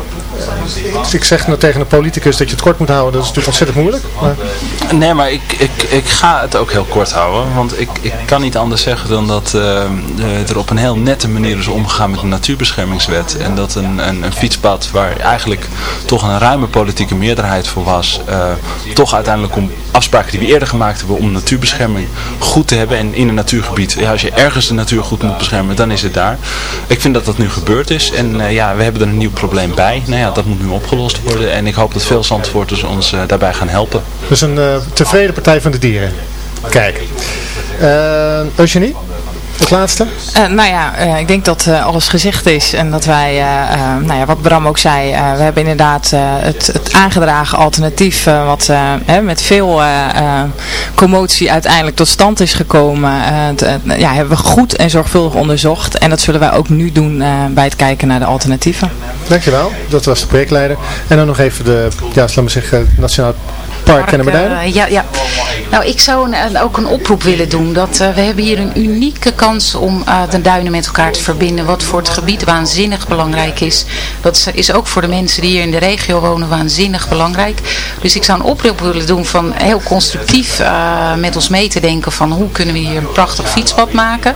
Ik zeg nou tegen een politicus dat je het kort moet houden, dat is natuurlijk ontzettend moeilijk. Maar... Nee, maar ik, ik, ik ga het ook heel kort houden, want ik, ik kan niet anders zeggen dan dat uh, er op een heel nette manier is omgegaan met de natuurbeschermingswet. En dat een, een, fietspad waar eigenlijk toch een ruime politieke meerderheid voor was, uh, toch uiteindelijk om afspraken die we eerder gemaakt hebben om natuurbescherming goed te hebben. En in een natuurgebied, ja, als je ergens de natuur goed moet beschermen, dan is het daar. Ik vind dat dat nu gebeurd is en ja, we hebben er een nieuw probleem bij. Nou dat moet nu opgelost worden en ik hoop dat veel Zandvoorters ons uh, daarbij gaan helpen. Dus een uh, tevreden Partij van de Dieren. Kijk. Uh, Eugenie? Het laatste? Uh, nou ja, uh, ik denk dat uh, alles gezegd is en dat wij, nou ja, wat Bram ook zei, we hebben inderdaad het, het, aangedragen alternatief wat hè, met veel commotie uiteindelijk tot stand is gekomen. ja, hebben we goed en zorgvuldig onderzocht en dat zullen wij ook nu doen bij het kijken naar de alternatieven. Dankjewel, dat was de projectleider. En dan nog even de, ja, laten we zeggen, Nationaal Park, uh, ja, ja. Nou, ik zou een, ook een oproep willen doen. Dat, uh, we hebben hier een unieke kans om uh, de duinen met elkaar te verbinden. Wat voor het gebied waanzinnig belangrijk is. Dat is ook voor de mensen die hier in de regio wonen waanzinnig belangrijk. Dus ik zou een oproep willen doen van heel constructief met ons mee te denken van hoe kunnen we hier een prachtig fietspad maken.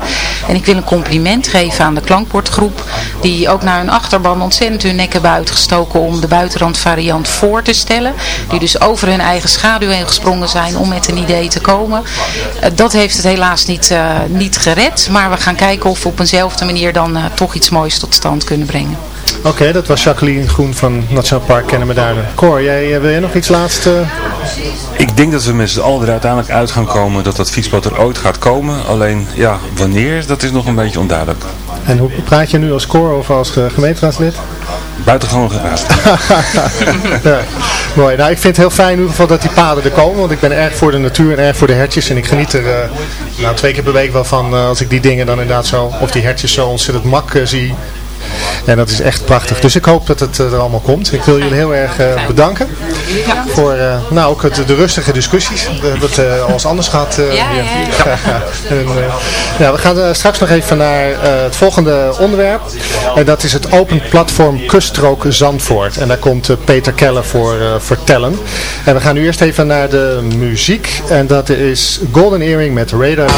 En ik wil een compliment geven aan de klankbordgroep. Die ook naar hun achterban ontzettend hun nek hebben uitgestoken om de buitenrandvariant voor te stellen. Die dus over hun eigen schaduw heen gesprongen zijn om met een idee te komen. Uh, dat heeft het helaas niet, uh, niet gered. Maar we gaan kijken of we op eenzelfde manier dan uh, toch iets moois tot stand kunnen brengen. Oké, okay, dat was Jacqueline Groen van Nationaal Park Kennemerduinen. Cor, jij, wil jij nog iets laatst? Ik denk dat we met z'n allen er uiteindelijk uit gaan komen dat dat fietspad er ooit gaat komen. Alleen, ja, wanneer, dat is nog een beetje onduidelijk. En hoe praat je nu als koor of als gemeenteraadslid? Buitengewoon geraad. ja, mooi. Nou, ik vind het heel fijn in ieder geval dat die paden er komen. Want ik ben erg voor de natuur en erg voor de hertjes. En ik geniet er uh, nou, twee keer per week wel van als ik die dingen dan inderdaad zo, of die hertjes zo ontzettend mak zie en dat is echt prachtig. Dus ik hoop dat het eh, er allemaal komt. Ik wil jullie heel erg uh, bedanken. Voor uh, nou, ook het, de rustige discussies. We hebben het al eens anders gehad. ja, ja, en, ja, we gaan straks nog even naar het volgende onderwerp. En dat is het Open Platform Kuststrook Zandvoort. En daar komt Peter Keller voor vertellen. En we gaan nu eerst even naar de muziek. En dat is Golden Earring met Radar.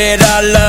I love.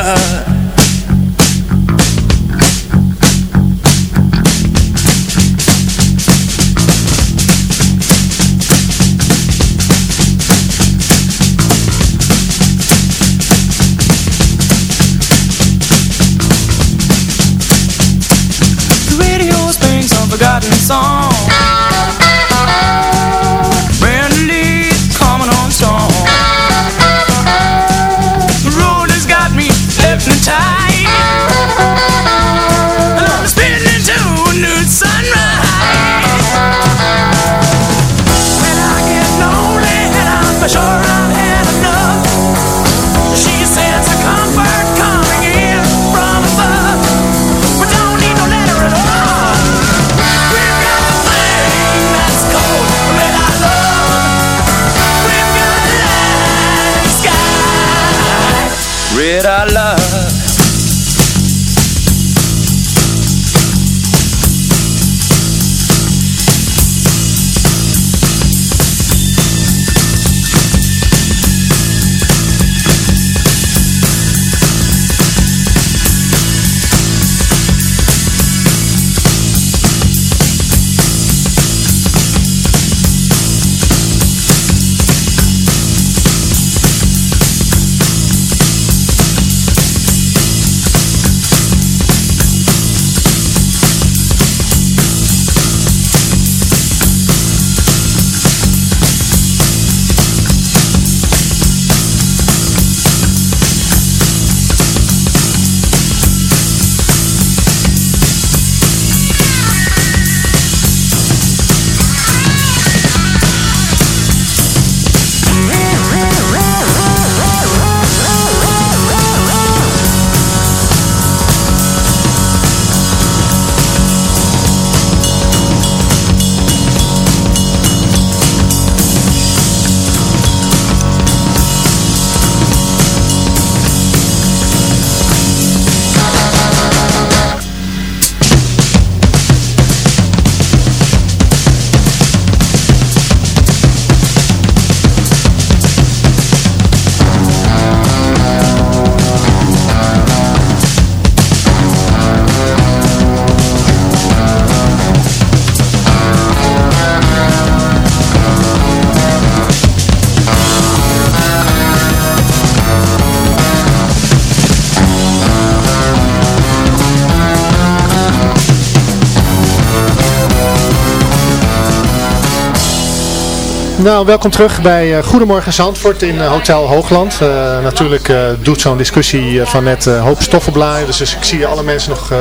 Nou, welkom terug bij uh, Goedemorgen Zandvoort in uh, Hotel Hoogland. Uh, natuurlijk doet zo'n discussie van net hoop stoffen Dus, dus ik zie alle mensen nog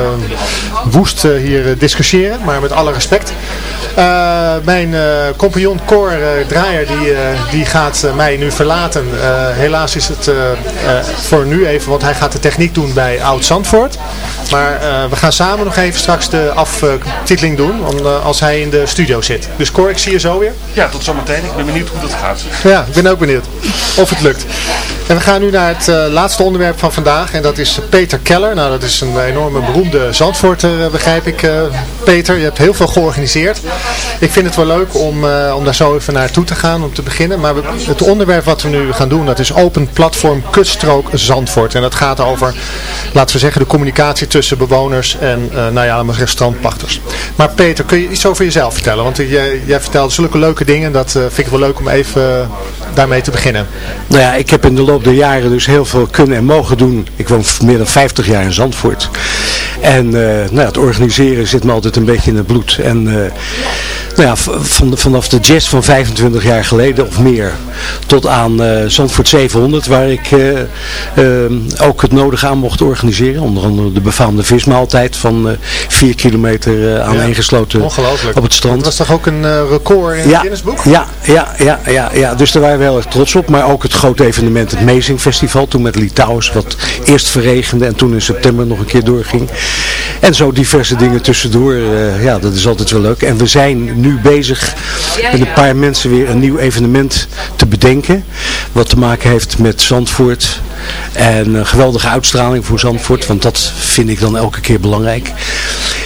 woest hier discussiëren, maar met alle respect. mijn compagnon Cor Draaier die, die gaat mij nu verlaten. helaas is het voor nu even, want hij gaat de techniek doen bij Oud Zandvoort. Maar we gaan samen nog even straks de aftiteling doen als hij in de studio zit. Dus Cor, ik zie je zo weer. Ja, tot zometeen. Ik ben benieuwd hoe dat gaat. Ja, ik ben ook benieuwd of het lukt. En we gaan nu naar het uh, laatste onderwerp van vandaag. En dat is Peter Keller. Nou, dat is een enorme beroemde Zandvoorter, uh, begrijp ik. Uh, Peter, je hebt heel veel georganiseerd. Ik vind het wel leuk om, om daar zo even naartoe te gaan, om te beginnen. Maar het onderwerp wat we nu gaan doen, dat is Open Platform Kuststrook Zandvoort. En dat gaat over, laten we zeggen, de communicatie tussen bewoners en, nou ja, restaurantpachters. Maar Peter, kun je iets over jezelf vertellen? Want jij, jij vertelde zulke leuke dingen, dat vind ik wel leuk om even daarmee te beginnen. Nou ja, ik heb in de loop der jaren dus heel veel kunnen en mogen doen. Ik woon meer dan 50 jaar in Zandvoort. En uh, nou ja, het organiseren zit me altijd een beetje in het bloed. En uh, nou ja, van, vanaf de jazz van 25 jaar geleden of meer tot aan uh, Zandvoort 700 waar ik ook het nodige aan mocht organiseren. Onder andere de befaamde vismaaltijd van 4 kilometer aaneengesloten op het strand. Dat was toch ook een record in het Guinnessboek? Ja, ja, ja, ja, ja, dus daar waren we heel erg trots op. Maar ook het grote evenement, het Amazing Festival, toen met Litouwers, wat eerst verregende en toen in september nog een keer doorging. En zo diverse dingen tussendoor. Uh, ja, dat is altijd wel leuk. En we zijn nu bezig met een paar mensen weer een nieuw evenement te bedenken. Wat te maken heeft met Zandvoort. En een geweldige uitstraling voor Zandvoort. Want dat vind ik dan elke keer belangrijk.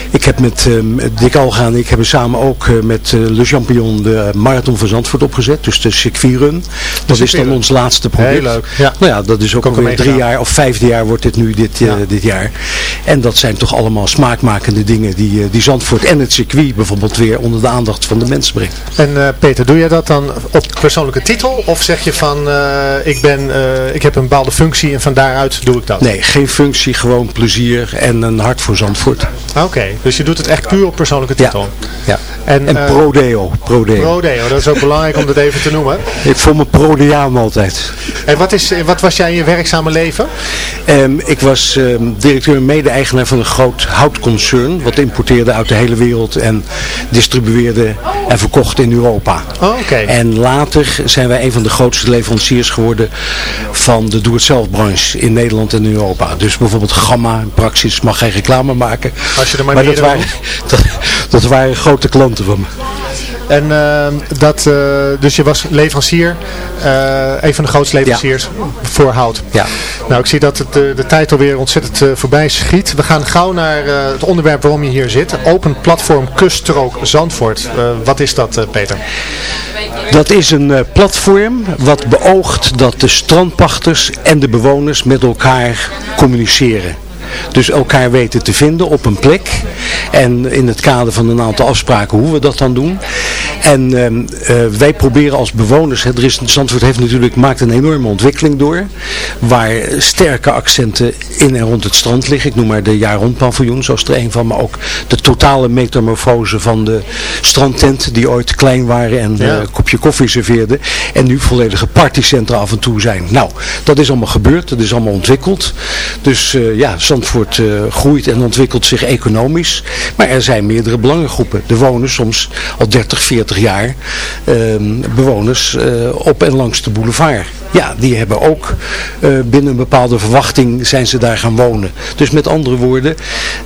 Ik heb met uh, Dick Alga en ik hebben samen ook uh, met uh, Le Champion de Marathon van Zandvoort opgezet. Dus de circuitrun. Dat is dan ons laatste project. Heel leuk. Ja. Nou ja, dat is ook alweer drie jaar of vijfde jaar wordt dit nu dit, ja. dit jaar. En dat zijn toch allemaal smaakmakende dingen die, die Zandvoort en het circuit bijvoorbeeld weer onder de aandacht van de mensen brengen. En Peter, doe jij dat dan op persoonlijke titel? Of zeg je van ik, ben, ik heb een bepaalde functie en van daaruit doe ik dat? Nee, geen functie, gewoon plezier en een hart voor Zandvoort. Oké. Dus je doet het echt puur op persoonlijke titel. Ja. En, en uh, prodeo, prodeo. Prodeo, dat is ook belangrijk om dat even te noemen. Ik voel me prodeaan altijd. En wat, is, wat was jij in je werkzame leven? Um, ik was um, directeur en mede-eigenaar van een groot houtconcern. Wat importeerde uit de hele wereld en distribueerde en verkocht in Europa. Oh, oké. En later zijn wij een van de grootste leveranciers geworden van de doe-het-zelf in Nederland en Europa. Dus bijvoorbeeld Gamma, Praxis mag geen reclame maken. Als je er maar, maar dat waren, dat, dat, waren grote klanten van me. En uh, dat, uh, dus je was leverancier, uh, een van de grootste leveranciers ja. voor hout. Ja. Nou, ik zie dat het, de, de tijd alweer ontzettend voorbij schiet. We gaan gauw naar het onderwerp waarom je hier zit. Open Platform Kuststrook Zandvoort. wat is dat, Peter? Dat is een platform wat beoogt dat de strandpachters en de bewoners met elkaar communiceren. Dus elkaar weten te vinden op een plek. En in het kader van een aantal afspraken hoe we dat dan doen. En uh, wij proberen als bewoners, hè, er is, Zandvoort heeft natuurlijk, maakt een enorme ontwikkeling door. Waar sterke accenten in en rond het strand liggen. Ik noem maar de jaar rond paviljoen, zoals er een van. Maar ook de totale metamorfose van de strandtent die ooit klein waren en ja. een kopje koffie serveerden. En nu volledige partycentra af en toe zijn. Nou, dat is allemaal gebeurd. Dat is allemaal ontwikkeld. Dus uh, ja, Zandvoort uh, groeit en ontwikkelt zich economisch. Maar er zijn meerdere belangengroepen. Er wonen soms al 30, 40 jaar ehm, bewoners uh, op en langs de boulevard. Ja, die hebben ook uh, binnen een bepaalde verwachting zijn ze daar gaan wonen. Dus met andere woorden,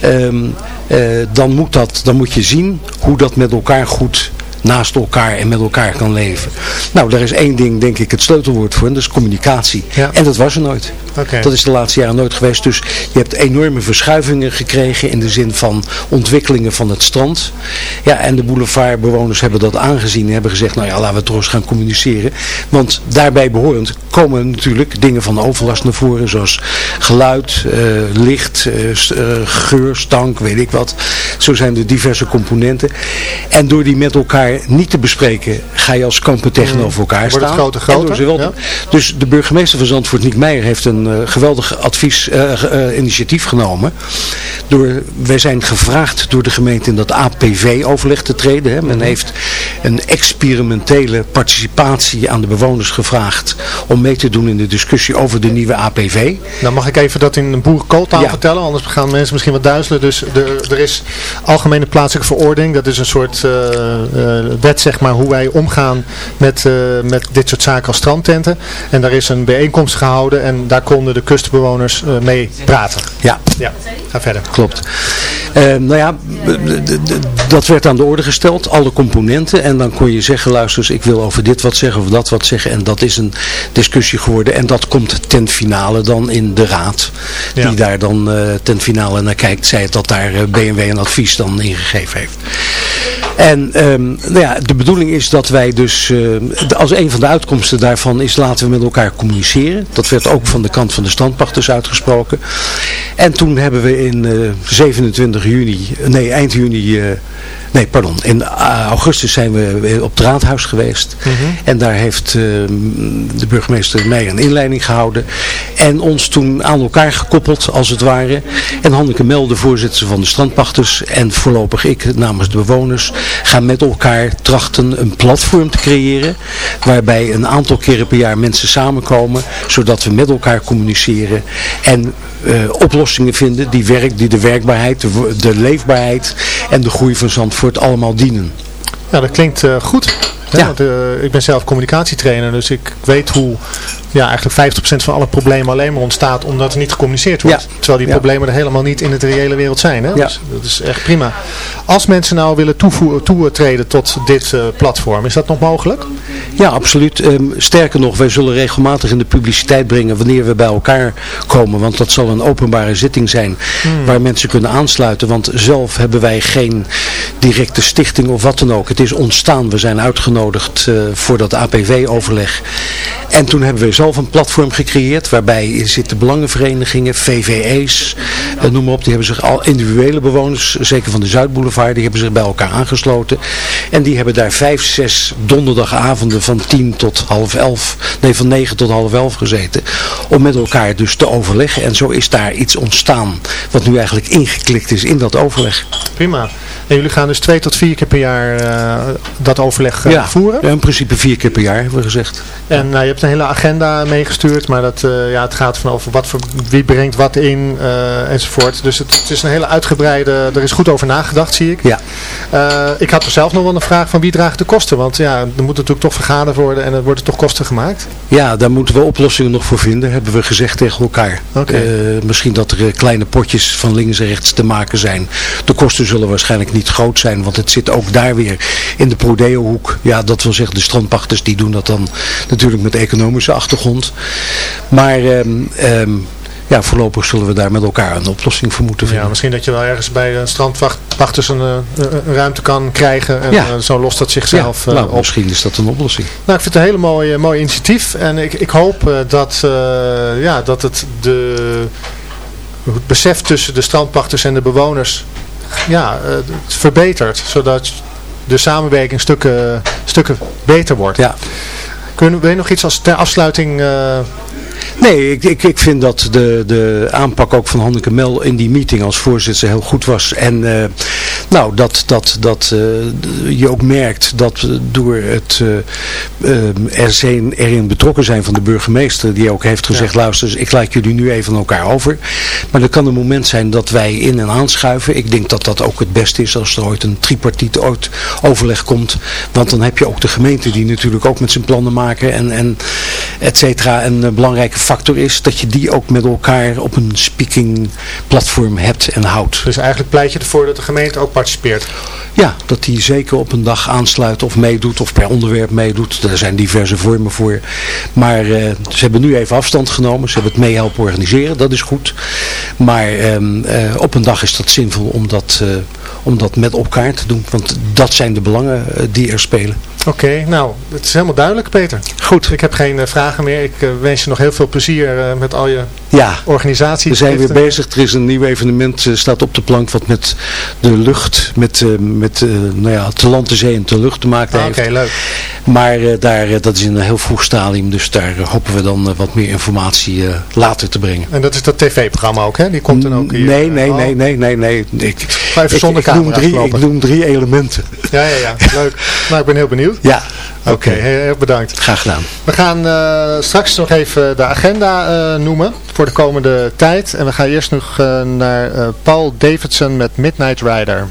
uh, dan, moet dat, dan moet je zien hoe dat met elkaar goed naast elkaar en met elkaar kan leven. Nou, daar is één ding denk ik het sleutelwoord voor en dat is communicatie. Ja. En dat was er nooit. Okay. Dat is de laatste jaren nooit geweest. Dus je hebt enorme verschuivingen gekregen in de zin van ontwikkelingen van het strand. Ja, en de boulevardbewoners hebben dat aangezien en hebben gezegd, nou ja, laten we toch eens gaan communiceren. Want daarbij behorend komen natuurlijk dingen van overlast naar voren, zoals geluid, uh, licht, uh, geur, stank, weet ik wat. Zo zijn er diverse componenten. En door die met elkaar niet te bespreken, ga je als kampen tegenover elkaar Wordt staan. Het grote, grote, wel, ja. Dus de burgemeester van Zandvoort, Niek Meijer, heeft een een geweldig advies, initiatief genomen. Door, wij zijn gevraagd door de gemeente in dat APV-overleg te treden. Hè. Men mhm. heeft een experimentele participatie aan de bewoners gevraagd om mee te doen in de discussie over de nieuwe APV. Nou mag ik even dat in een boerenkooltaal vertellen, anders gaan mensen misschien wat duizelen. Dus de, er is algemene plaatselijke verordening, dat is een soort uh, wet zeg maar hoe wij omgaan met, uh, met dit soort zaken als strandtenten. En daar is een bijeenkomst gehouden en daar konden de kustbewoners mee praten. Ja. ja, ga verder. Klopt. nou ja, dat werd aan de orde gesteld, alle componenten. En dan kon je zeggen, luister eens, ik wil over dit wat zeggen of dat wat zeggen. En dat is een discussie geworden. En dat komt ten finale dan in de raad. Die daar dan uh, ten finale naar kijkt. Zij het dat daar uh, eh, BMW een advies dan ingegeven heeft. En um, nou ja, de bedoeling is dat wij dus, uh, als een van de uitkomsten daarvan is laten we met elkaar communiceren. Dat werd ook van de kant van de standpachters uitgesproken. En toen hebben we in 27 juni, nee eind juni Nee, pardon. In eh, augustus zijn we op het raadhuis geweest. Mhm. En daar heeft uh, de burgemeester mij een inleiding gehouden. En ons toen aan elkaar gekoppeld, als het ware. En Hanneke Mel, de voorzitter van de strandpachters. En voorlopig ik, namens de bewoners, gaan met elkaar trachten een platform te creëren. Waarbij een aantal keren per jaar mensen samenkomen. Zodat we met elkaar communiceren. En uh, oplossingen vinden die, werk, die de werkbaarheid, de, de leefbaarheid en de groei van Zandvoort allemaal dienen. Ja, dat klinkt uh, goed. Ja. Want, uh, ik ben zelf communicatietrainer, dus ik weet hoe ja, eigenlijk 50% van alle problemen alleen maar ontstaat omdat er niet gecommuniceerd wordt. Terwijl die problemen er helemaal niet in de reële wereld zijn. Hè? Dus dat is echt prima. Als mensen nou willen toetreden tot dit uh, platform, is dat nog mogelijk? Ja, absoluut. Um, sterker nog, wij zullen regelmatig in de publiciteit brengen wanneer we bij elkaar komen. Want dat zal een openbare zitting zijn hmm. waar mensen kunnen aansluiten. Want zelf hebben wij geen directe stichting of wat dan ook. Het is ontstaan. We zijn uitgenodigd uh, voor dat APV-overleg. En toen hebben we zelf een platform gecreëerd waarbij zitten belangenverenigingen, VVE's, uh, noem maar op. Die hebben zich al individuele bewoners, zeker van de Zuidboulevard, die hebben zich bij elkaar aangesloten. En die hebben daar vijf, zes donderdagavonden van tien tot half elf, nee van negen tot half elf gezeten. Om met elkaar dus te overleggen. En zo is daar iets ontstaan wat nu eigenlijk ingeklikt is in dat overleg. Prima. En jullie gaan dus twee tot vier keer per jaar uh, dat overleg uh, ja, voeren? Ja, in principe vier keer per jaar hebben we gezegd. En uh, je hebt een hele agenda meegestuurd, maar dat, ja, het gaat van over wat voor, wie brengt wat in enzovoort. Dus het, het, is een hele uitgebreide, er is goed over nagedacht zie ik. Ja. ik had er zelf nog wel een vraag van wie draagt de kosten? Want ja, er moet natuurlijk toch vergaderd worden en er worden toch kosten gemaakt? Ja, daar moeten we oplossingen nog voor vinden, hebben we gezegd tegen elkaar. Okay. misschien dat er kleine potjes van links en rechts te maken zijn. De kosten zullen waarschijnlijk niet groot zijn, want het zit ook daar weer in de Prodeo-hoek. Ja, dat wil zeggen, de strandpachters die doen dat dan natuurlijk met economische achtergrond. Maar... Um, um, ja, voorlopig zullen we daar met elkaar een oplossing voor moeten vinden. Ja, misschien dat je wel ergens bij een strandwachters een, een, een, ruimte kan krijgen. En ja. Eh, zo lost dat zichzelf ja, nou, op. Misschien is dat een oplossing. Nou, ik vind het een hele mooie, mooi initiatief. En ik, ik hoop dat, uh, ja, dat het de, het besef tussen de strandpachters en de bewoners ja, uh, verbetert. Zodat de samenwerking stukken, stukken beter wordt. Ja. Kunnen we nog iets als ter afsluiting... Uh, Nee, ik, ik, ik vind dat de, de aanpak ook van Hanneke Mel in die meeting als voorzitter heel goed was. En uh, nou, dat, dat, dat uh, je ook merkt dat door het uh, er zijn, erin betrokken zijn van de burgemeester, die ook heeft gezegd, ja. luister, ik laat jullie nu even aan elkaar over. Maar er kan een moment zijn dat wij in en aanschuiven. Ik denk dat dat ook het beste is als er ooit een tripartiet ooit overleg komt. Want dan heb je ook de gemeente die natuurlijk ook met zijn plannen maken en, en et cetera. Een belangrijke factor is dat je die ook met elkaar op een speaking platform hebt en houdt. Dus eigenlijk pleit je ervoor dat de gemeente ook participeert? Ja, dat die zeker op een dag aansluit of meedoet of per onderwerp meedoet. Daar zijn diverse vormen voor. Maar uh, ze hebben nu even afstand genomen. Ze hebben het mee helpen organiseren. Dat is goed. Maar uh, uh, op een dag is dat zinvol om dat, om dat met elkaar te doen. Want dat zijn de belangen die er spelen. Oké, nou, het is helemaal duidelijk Peter. Goed. Ik heb geen vragen meer. Ik wens je nog heel veel plezier met al je ja, organisaties. We zijn weer bezig. Er is een nieuw evenement, staat op de plank, wat met de lucht, met, met nou ja, te land, te zee en te lucht te maken ah, heeft. Oké, leuk. Maar daar, dat is in een heel vroeg stadium, dus daar hopen we dan wat meer informatie later te brengen. En dat is dat tv-programma ook, hè? Die komt dan ook hier? Nee, nee, nee, nee, nee, nee. Ik, zonder ik, ik, noem drie, ik noem drie elementen. Ja, ja, ja. Leuk. nou, ik ben heel benieuwd. Ja. Oké, heel bedankt. Graag gedaan. We gaan uh, straks nog even de agenda uh, noemen voor de komende tijd. En we gaan eerst nog uh, naar Paul Davidson met Midnight Rider.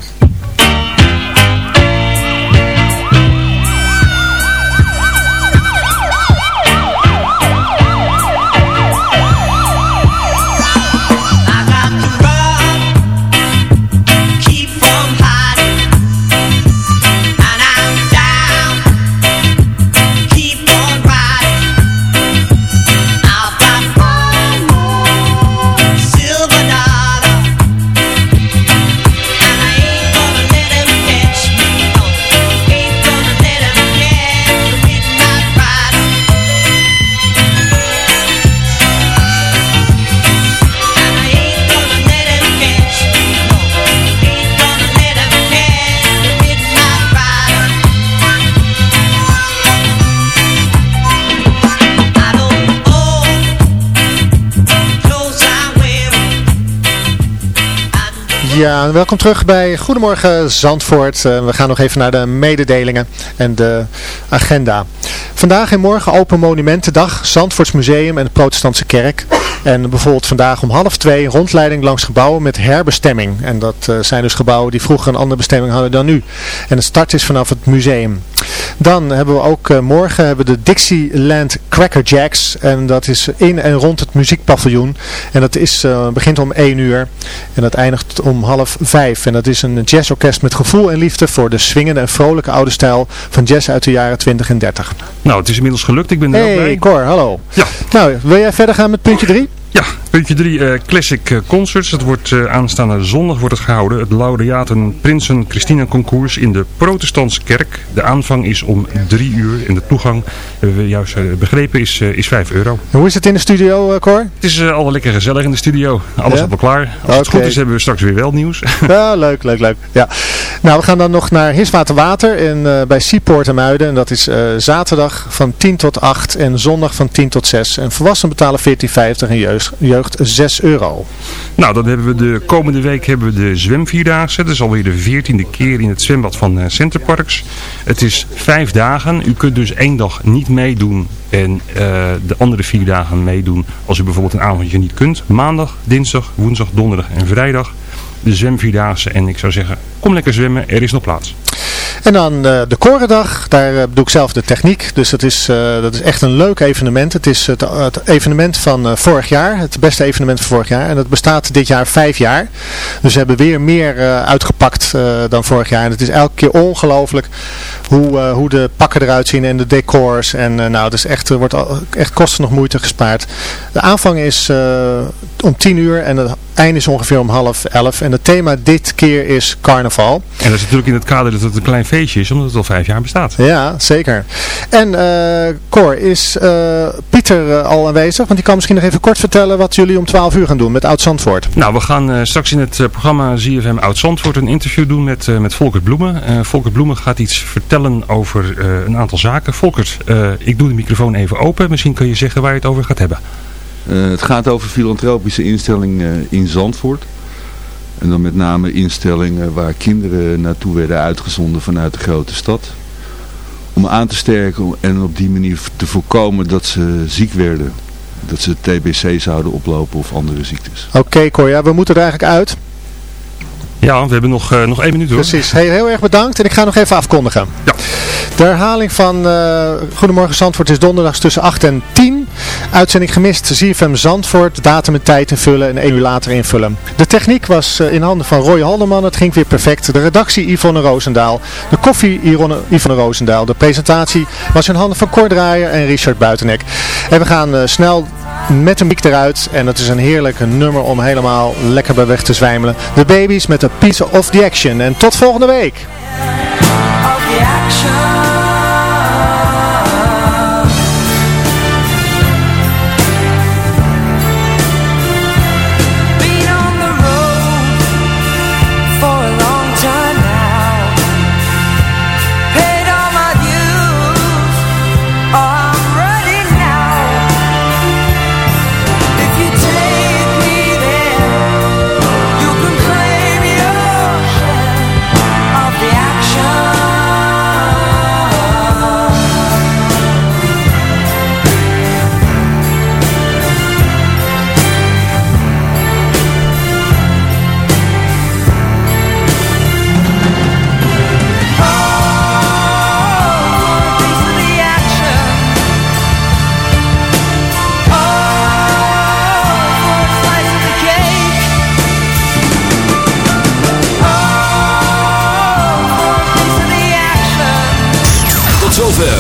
Ja, welkom terug bij Goedemorgen Zandvoort. Uh, we gaan nog even naar de mededelingen en de agenda. Vandaag en morgen Open Monumentendag, Zandvoorts Museum en de Protestantse Kerk. En bijvoorbeeld vandaag om half twee rondleiding langs gebouwen met herbestemming. En dat uh, zijn dus gebouwen die vroeger een andere bestemming hadden dan nu. En de start is vanaf het museum. Dan hebben we ook uh, morgen hebben de Dixieland Cracker Jacks. En dat is in en rond het muziekpaviljoen. En dat is, uh, begint om 1 uur. En dat eindigt om half 5. En dat is een jazzorkest met gevoel en liefde voor de swingende en vrolijke oude stijl van jazz uit de jaren 20 en 30. Nou, het is inmiddels gelukt. Ik ben er hey. Cor, hallo. Ja. Nou, wil jij verder gaan met puntje 3? Ja, puntje 3, uh, Classic eh, Concerts. Het wordt uh, aanstaande zondag wordt het gehouden. Het laureaten Prinsen Christina Concours in de protestantse kerk. De aanvang is om 3 uur en de toegang, hebben we juist begrepen, is, is 5 euro. Hoe is het in de studio, Cor? Het is al lekker gezellig in de studio. Alles ja? al klaar. Als het goed is hebben we straks weer wel nieuws. Ja, leuk, leuk, leuk. Ja. Nou, we gaan dan nog naar Hiswater Water in, bij Seaport en Muiden. En dat is zaterdag van 10 tot 8 en zondag van 10 tot 6. En volwassenen betalen 14,50 en jeugd jeugd 6 euro. Nou, dan hebben we de komende week hebben we de zwemvierdaagse. Dat is alweer de veertiende keer in het zwembad van uh, Centerparks. Het is vijf dagen. U kunt dus één dag niet meedoen en uh, de andere vier dagen meedoen als u bijvoorbeeld een avondje niet kunt. Maandag, dinsdag, woensdag, donderdag en vrijdag. De zwemvierdaagse. En ik zou zeggen, kom lekker zwemmen. Er is nog plaats. En dan uh, de Korendag, daar uh, doe ik zelf de techniek. Dus dat is, uh, dat is echt een leuk evenement. Het is het, evenement van vorig jaar, het beste evenement van vorig jaar. En dat bestaat dit jaar vijf jaar. Dus we hebben weer meer uitgepakt dan vorig jaar. En het is elke keer ongelooflijk hoe, hoe de pakken eruit zien en de decors. En nou, het is echt, er wordt echt kosten nog moeite gespaard. De aanvang is om tien uur en het einde is ongeveer om half elf. En het thema dit keer is carnaval. En dat is natuurlijk in het kader dat het een klein feestje is, omdat het al vijf jaar bestaat. Ja, zeker. En uh, Cor, is uh, Pieter uh, al aanwezig? Want die kan misschien nog even kort vertellen wat jullie om 12 uur gaan doen met Oud Zandvoort. Nou, we gaan straks in het programma ZFM Oud Zandvoort een interview doen met, met Volkert Bloemen. Volkert Bloemen gaat iets vertellen over een aantal zaken. Volkert, ik doe de microfoon even open. Misschien kun je zeggen waar je het over gaat hebben. het gaat over filantropische instellingen in Zandvoort. En dan met name instellingen waar kinderen naartoe werden uitgezonden vanuit de grote stad. Om aan te sterken en op die manier te voorkomen dat ze ziek werden. Dat ze TBC zouden oplopen of andere ziektes. Oké okay, Cor, ja, we moeten er eigenlijk uit. Ja, we hebben nog, uh, nog één minuut hoor. Precies. Hey, heel erg bedankt en ik ga nog even afkondigen. Ja. De herhaling van uh, Goedemorgen Zandvoort is donderdags tussen 8 en 10. Uitzending gemist, ZFM Zandvoort, datum en tijd invullen en één uur later invullen. De techniek was uh, in handen van Roy Haldeman, het ging weer perfect. De redactie Yvonne Roosendaal, de koffie Yvonne Roosendaal. De presentatie was in handen van Cor Draaier en Richard Buitenek. En we gaan uh, snel met een mic eruit en het is een heerlijk nummer om helemaal lekker bij weg te zwijmelen. De babies met een piece of the action en tot volgende week.